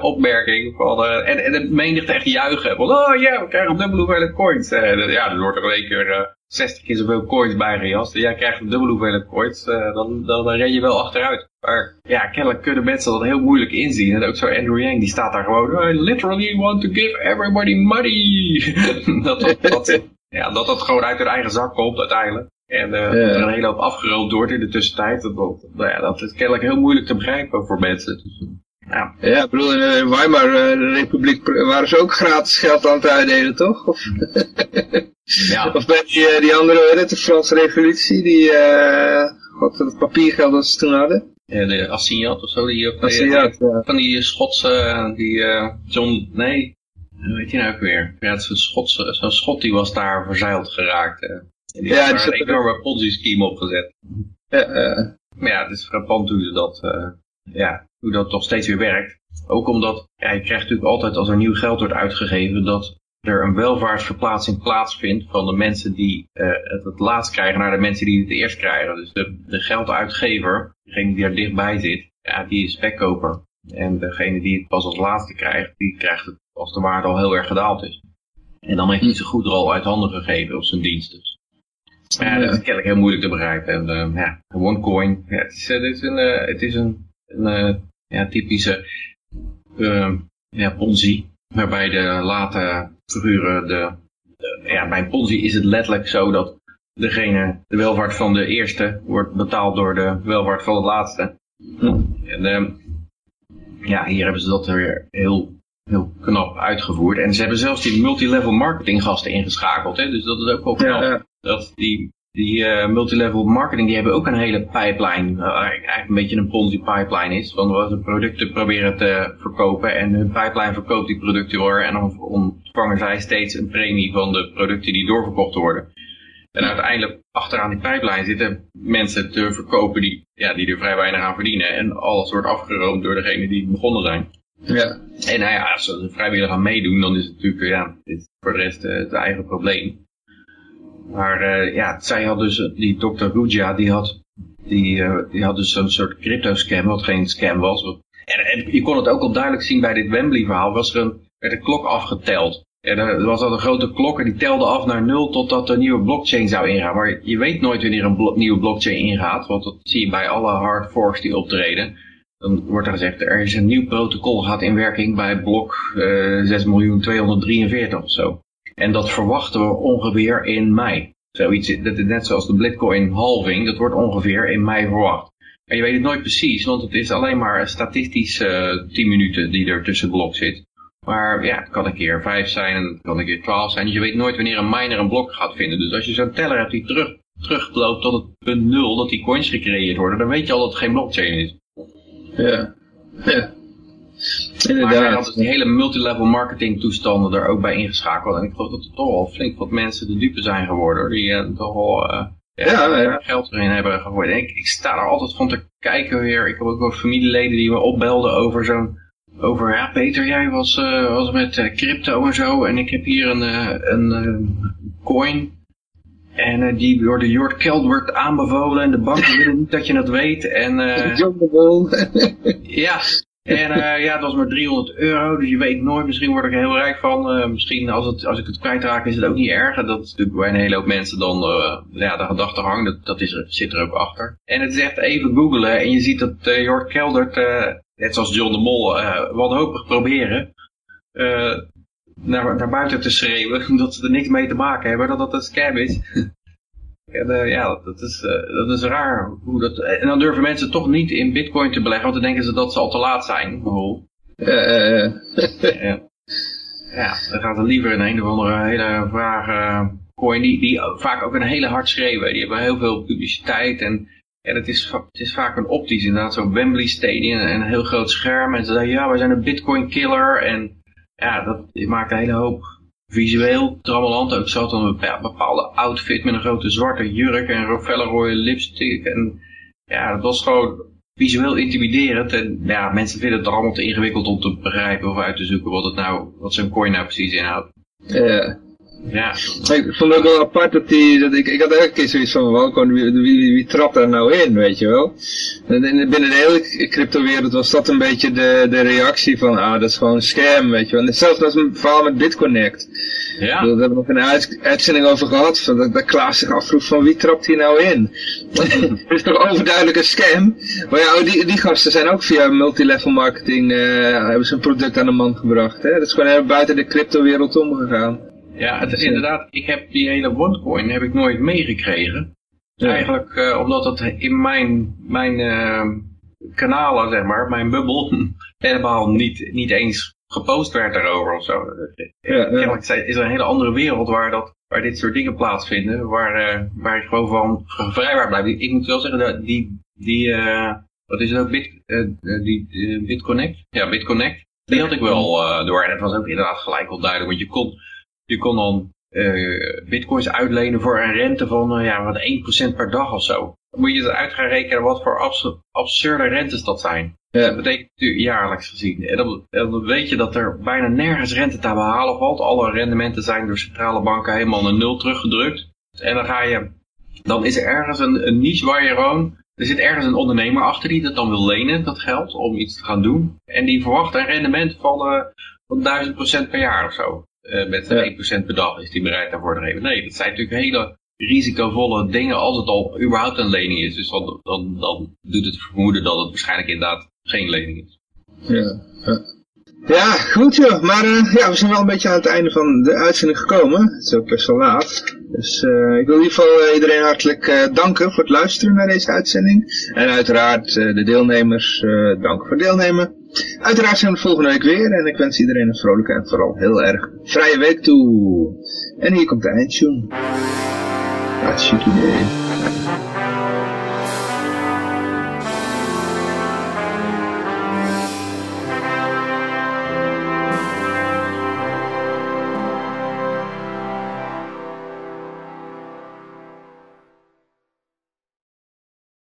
opmerking. Van, en, en de menigte echt juichen. Van, oh ja, we krijgen dubbele hoeveelheid coins. Ja, er wordt er een keer 60 keer zoveel coins bijgejast. Jij krijgt een dubbele hoeveelheid coins. dan, dan, dan ren je wel achteruit. Maar ja, kennelijk kunnen mensen dat heel moeilijk inzien. En ook zo Andrew Yang, die staat daar gewoon. I literally want to give everybody money. dat, dat, dat, ja, dat dat gewoon uit hun eigen zak komt uiteindelijk. En uh, ja. er een hele hoop afgerold wordt in de tussentijd. Dat, dat, ja, dat is kennelijk heel moeilijk te begrijpen voor mensen. Ja. ja, ik bedoel, in de Weimar uh, Republiek waren ze ook gratis geld aan het uitdelen, toch? Of, ja. of bij die, die andere, de Franse revolutie, die, uh, wat, het papiergeld dat ze toen hadden. Ja, de Assignat of zo, die, Assignat, die, ja. van die Schotse, die uh, John, nee, hoe weet je nou ook weer? Ja, zo'n Schotse, zo'n Schot die was daar verzeild geraakt. Uh. Die ja, die een enorme Ponzi-scheme opgezet. Ja. Maar ja, het is frappant hoe dat, uh, ja, hoe dat toch steeds weer werkt. Ook omdat, ja, je krijgt natuurlijk altijd als er nieuw geld wordt uitgegeven, dat er een welvaartsverplaatsing plaatsvindt van de mensen die uh, het laatst krijgen naar de mensen die het eerst krijgen. Dus de, de gelduitgever, degene die er dichtbij zit, ja, die is spekkoper. En degene die het pas als laatste krijgt, die krijgt het als de waarde al heel erg gedaald is. En dan heeft hij zijn goed al uit handen gegeven op zijn dienst. Dus. Ja, dat is kennelijk heel moeilijk te begrijpen. En uh, ja, OneCoin, ja, het is, het is een, het is een, een ja, typische ja, ponzi. Waarbij de late figuren, de, de, ja, bij ponzi is het letterlijk zo dat degene, de welvaart van de eerste wordt betaald door de welvaart van de laatste. En ja, hier hebben ze dat weer heel heel knap uitgevoerd. En ze hebben zelfs die multilevel marketing gasten ingeschakeld. Hè? Dus dat is ook wel knap. Ja, ja. Dat die die uh, multilevel marketing, die hebben ook een hele pipeline. Uh, eigenlijk een beetje een Ponzi pipeline is. Van wat ze producten proberen te verkopen. En hun pipeline verkoopt die producten weer. En dan ontvangen zij steeds een premie van de producten die doorverkocht worden. En uiteindelijk achteraan die pipeline zitten mensen te verkopen die, ja, die er vrij weinig aan verdienen. En alles wordt afgeroomd door degene die begonnen zijn. Ja. En nou ja, als ze vrijwillig aan meedoen, dan is het natuurlijk, ja, is voor de rest uh, het eigen probleem. Maar uh, ja, zij had dus, die Dr. Ruja, die had, die, uh, die had dus een soort crypto scam, wat geen scam was. En, en, je kon het ook al duidelijk zien bij dit Wembley verhaal, was er een, werd een klok afgeteld. En er was al een grote klok en die telde af naar nul totdat de nieuwe blockchain zou ingaan. Maar je weet nooit wanneer een nieuwe blockchain ingaat, want dat zie je bij alle hard forks die optreden dan wordt er gezegd, er is een nieuw protocol gaat in werking bij blok uh, 6.243 of zo. En dat verwachten we ongeveer in mei. Zoiets, dat net zoals de Bitcoin halving, dat wordt ongeveer in mei verwacht. En je weet het nooit precies, want het is alleen maar statistisch uh, 10 minuten die er tussen blok zit. Maar ja, het kan een keer 5 zijn het kan een keer 12 zijn. Dus je weet nooit wanneer een miner een blok gaat vinden. Dus als je zo'n teller hebt die terug, terugloopt tot het punt 0, dat die coins gecreëerd worden, dan weet je al dat het geen blockchain is. Ja, ja. Inderdaad. Maar hij had dus die hele multilevel marketing toestanden er ook bij ingeschakeld. En ik geloof dat er toch al flink wat mensen de dupe zijn geworden. Die uh, toch al uh, ja, geld erin hebben gegooid. En ik, ik sta er altijd van te kijken weer. Ik heb ook wel familieleden die me opbelden over zo'n... Over, ja Peter, jij was, uh, was met crypto en zo. En ik heb hier een, een coin. En uh, die door de Jord Kelder aanbevolen en de banken willen niet dat je dat weet. En, uh, ja, en uh, ja, het was maar 300 euro, dus je weet nooit, misschien word ik er heel rijk van. misschien als, het, als ik het kwijtraak is het ook niet erg. Dat is natuurlijk bij een hele hoop mensen dan ja, de gedachtegang, dat, dat is, zit er ook achter. En het is echt even googlen en je ziet dat Jord Keldert, net zoals John de Mol, wanhopig proberen naar, naar buiten te schreeuwen, omdat ze er niks mee te maken hebben, dat dat een scam is. En, uh, ja, dat is, uh, dat is raar. Hoe dat, en dan durven mensen toch niet in bitcoin te beleggen, want dan denken ze dat ze al te laat zijn. Oh. Uh, ja. ja, dan gaat er liever in een of andere hele vraag coin, die, die vaak ook een hele hard schreeuwen. Die hebben heel veel publiciteit en en het is, het is vaak een optisch, inderdaad, zo'n Wembley Stadium en een heel groot scherm. En ze zeggen, ja, wij zijn een bitcoin killer. En ja, dat maakt een hele hoop visueel trammeland ook zat. Een bepa- bepaalde outfit met een grote zwarte jurk en felle rode lipstick. En ja, dat was gewoon visueel intimiderend. En ja, mensen vinden het allemaal te ingewikkeld om te begrijpen of uit te zoeken wat, het nou, wat zo'n coin nou precies inhoudt. Ja. Ja, Ik vond het ook wel apart dat die, dat ik, ik had elke keer zoiets van, wie, wie, wie, trapt daar nou in, weet je wel. En in- binnen de hele cryptowereld was dat een beetje de, de reactie van, ah, dat is gewoon een scam, weet je wel. En Zelfs als een verhaal met BitConnect. ja. Daar hebben we nog een uit- uitzending over gehad, van, dat, dat Klaas zich afvroeg van, wie trapt hier nou in? Het is toch overduidelijk een scam? Maar ja, oh, die, die gasten zijn ook via multilevel marketing, eh, hebben ze een product aan de man gebracht, hè. Dat is gewoon buiten de cryptowereld omgegaan. Ja, het, inderdaad, ik heb die hele OneCoin heb ik nooit meegekregen. Ja. Eigenlijk uh, omdat het in mijn, mijn uh, kanalen, zeg maar, mijn bubbel, helemaal niet, niet eens gepost werd daarover of zo. Ja, ja. Is er een hele andere wereld waar, dat, waar dit soort dingen plaatsvinden, waar, uh, waar je gewoon van vrijbaar blijft. Ik moet wel zeggen, dat die, die wat is ook, Bit, die, BitConnect? Ja, BitConnect. Die had ik wel door en het was ook inderdaad gelijk wel duidelijk, want je kon je kon dan uh, bitcoins uitlenen voor een rente van uh, ja, wat 1% per dag of zo. Dan moet je eens uit gaan rekenen wat voor abs absurde rentes dat zijn. Ja. Dat betekent natuurlijk jaarlijks gezien. En dan, dan, weet je dat er bijna nergens rente te behalen valt. Alle rendementen zijn door centrale banken helemaal naar nul teruggedrukt. En dan ga je, dan is er ergens een, een niche waar je gewoon, er zit ergens een ondernemer achter die dat dan wil lenen, dat geld, om iets te gaan doen. En die verwacht een rendement van, uh, van 1000% per jaar of zo. Uh, met Ja. 1% per dag is die bereid daarvoor te geven. Nee, dat zijn natuurlijk hele risicovolle dingen als het al überhaupt een lening is. Dus dan, dan, dan doet het vermoeden dat het waarschijnlijk inderdaad geen lening is. Ja, ja. goed joh. Maar uh, ja, we zijn wel een beetje aan het einde van de uitzending gekomen. Het is ook best wel laat. Dus uh, ik wil in ieder geval iedereen hartelijk danken voor het luisteren naar deze uitzending. En uiteraard de deelnemers, dank voor deelnemen. Uiteraard zijn we volgende week weer en ik wens iedereen een vrolijke en vooral heel erg vrije week toe. En hier komt de eindtune.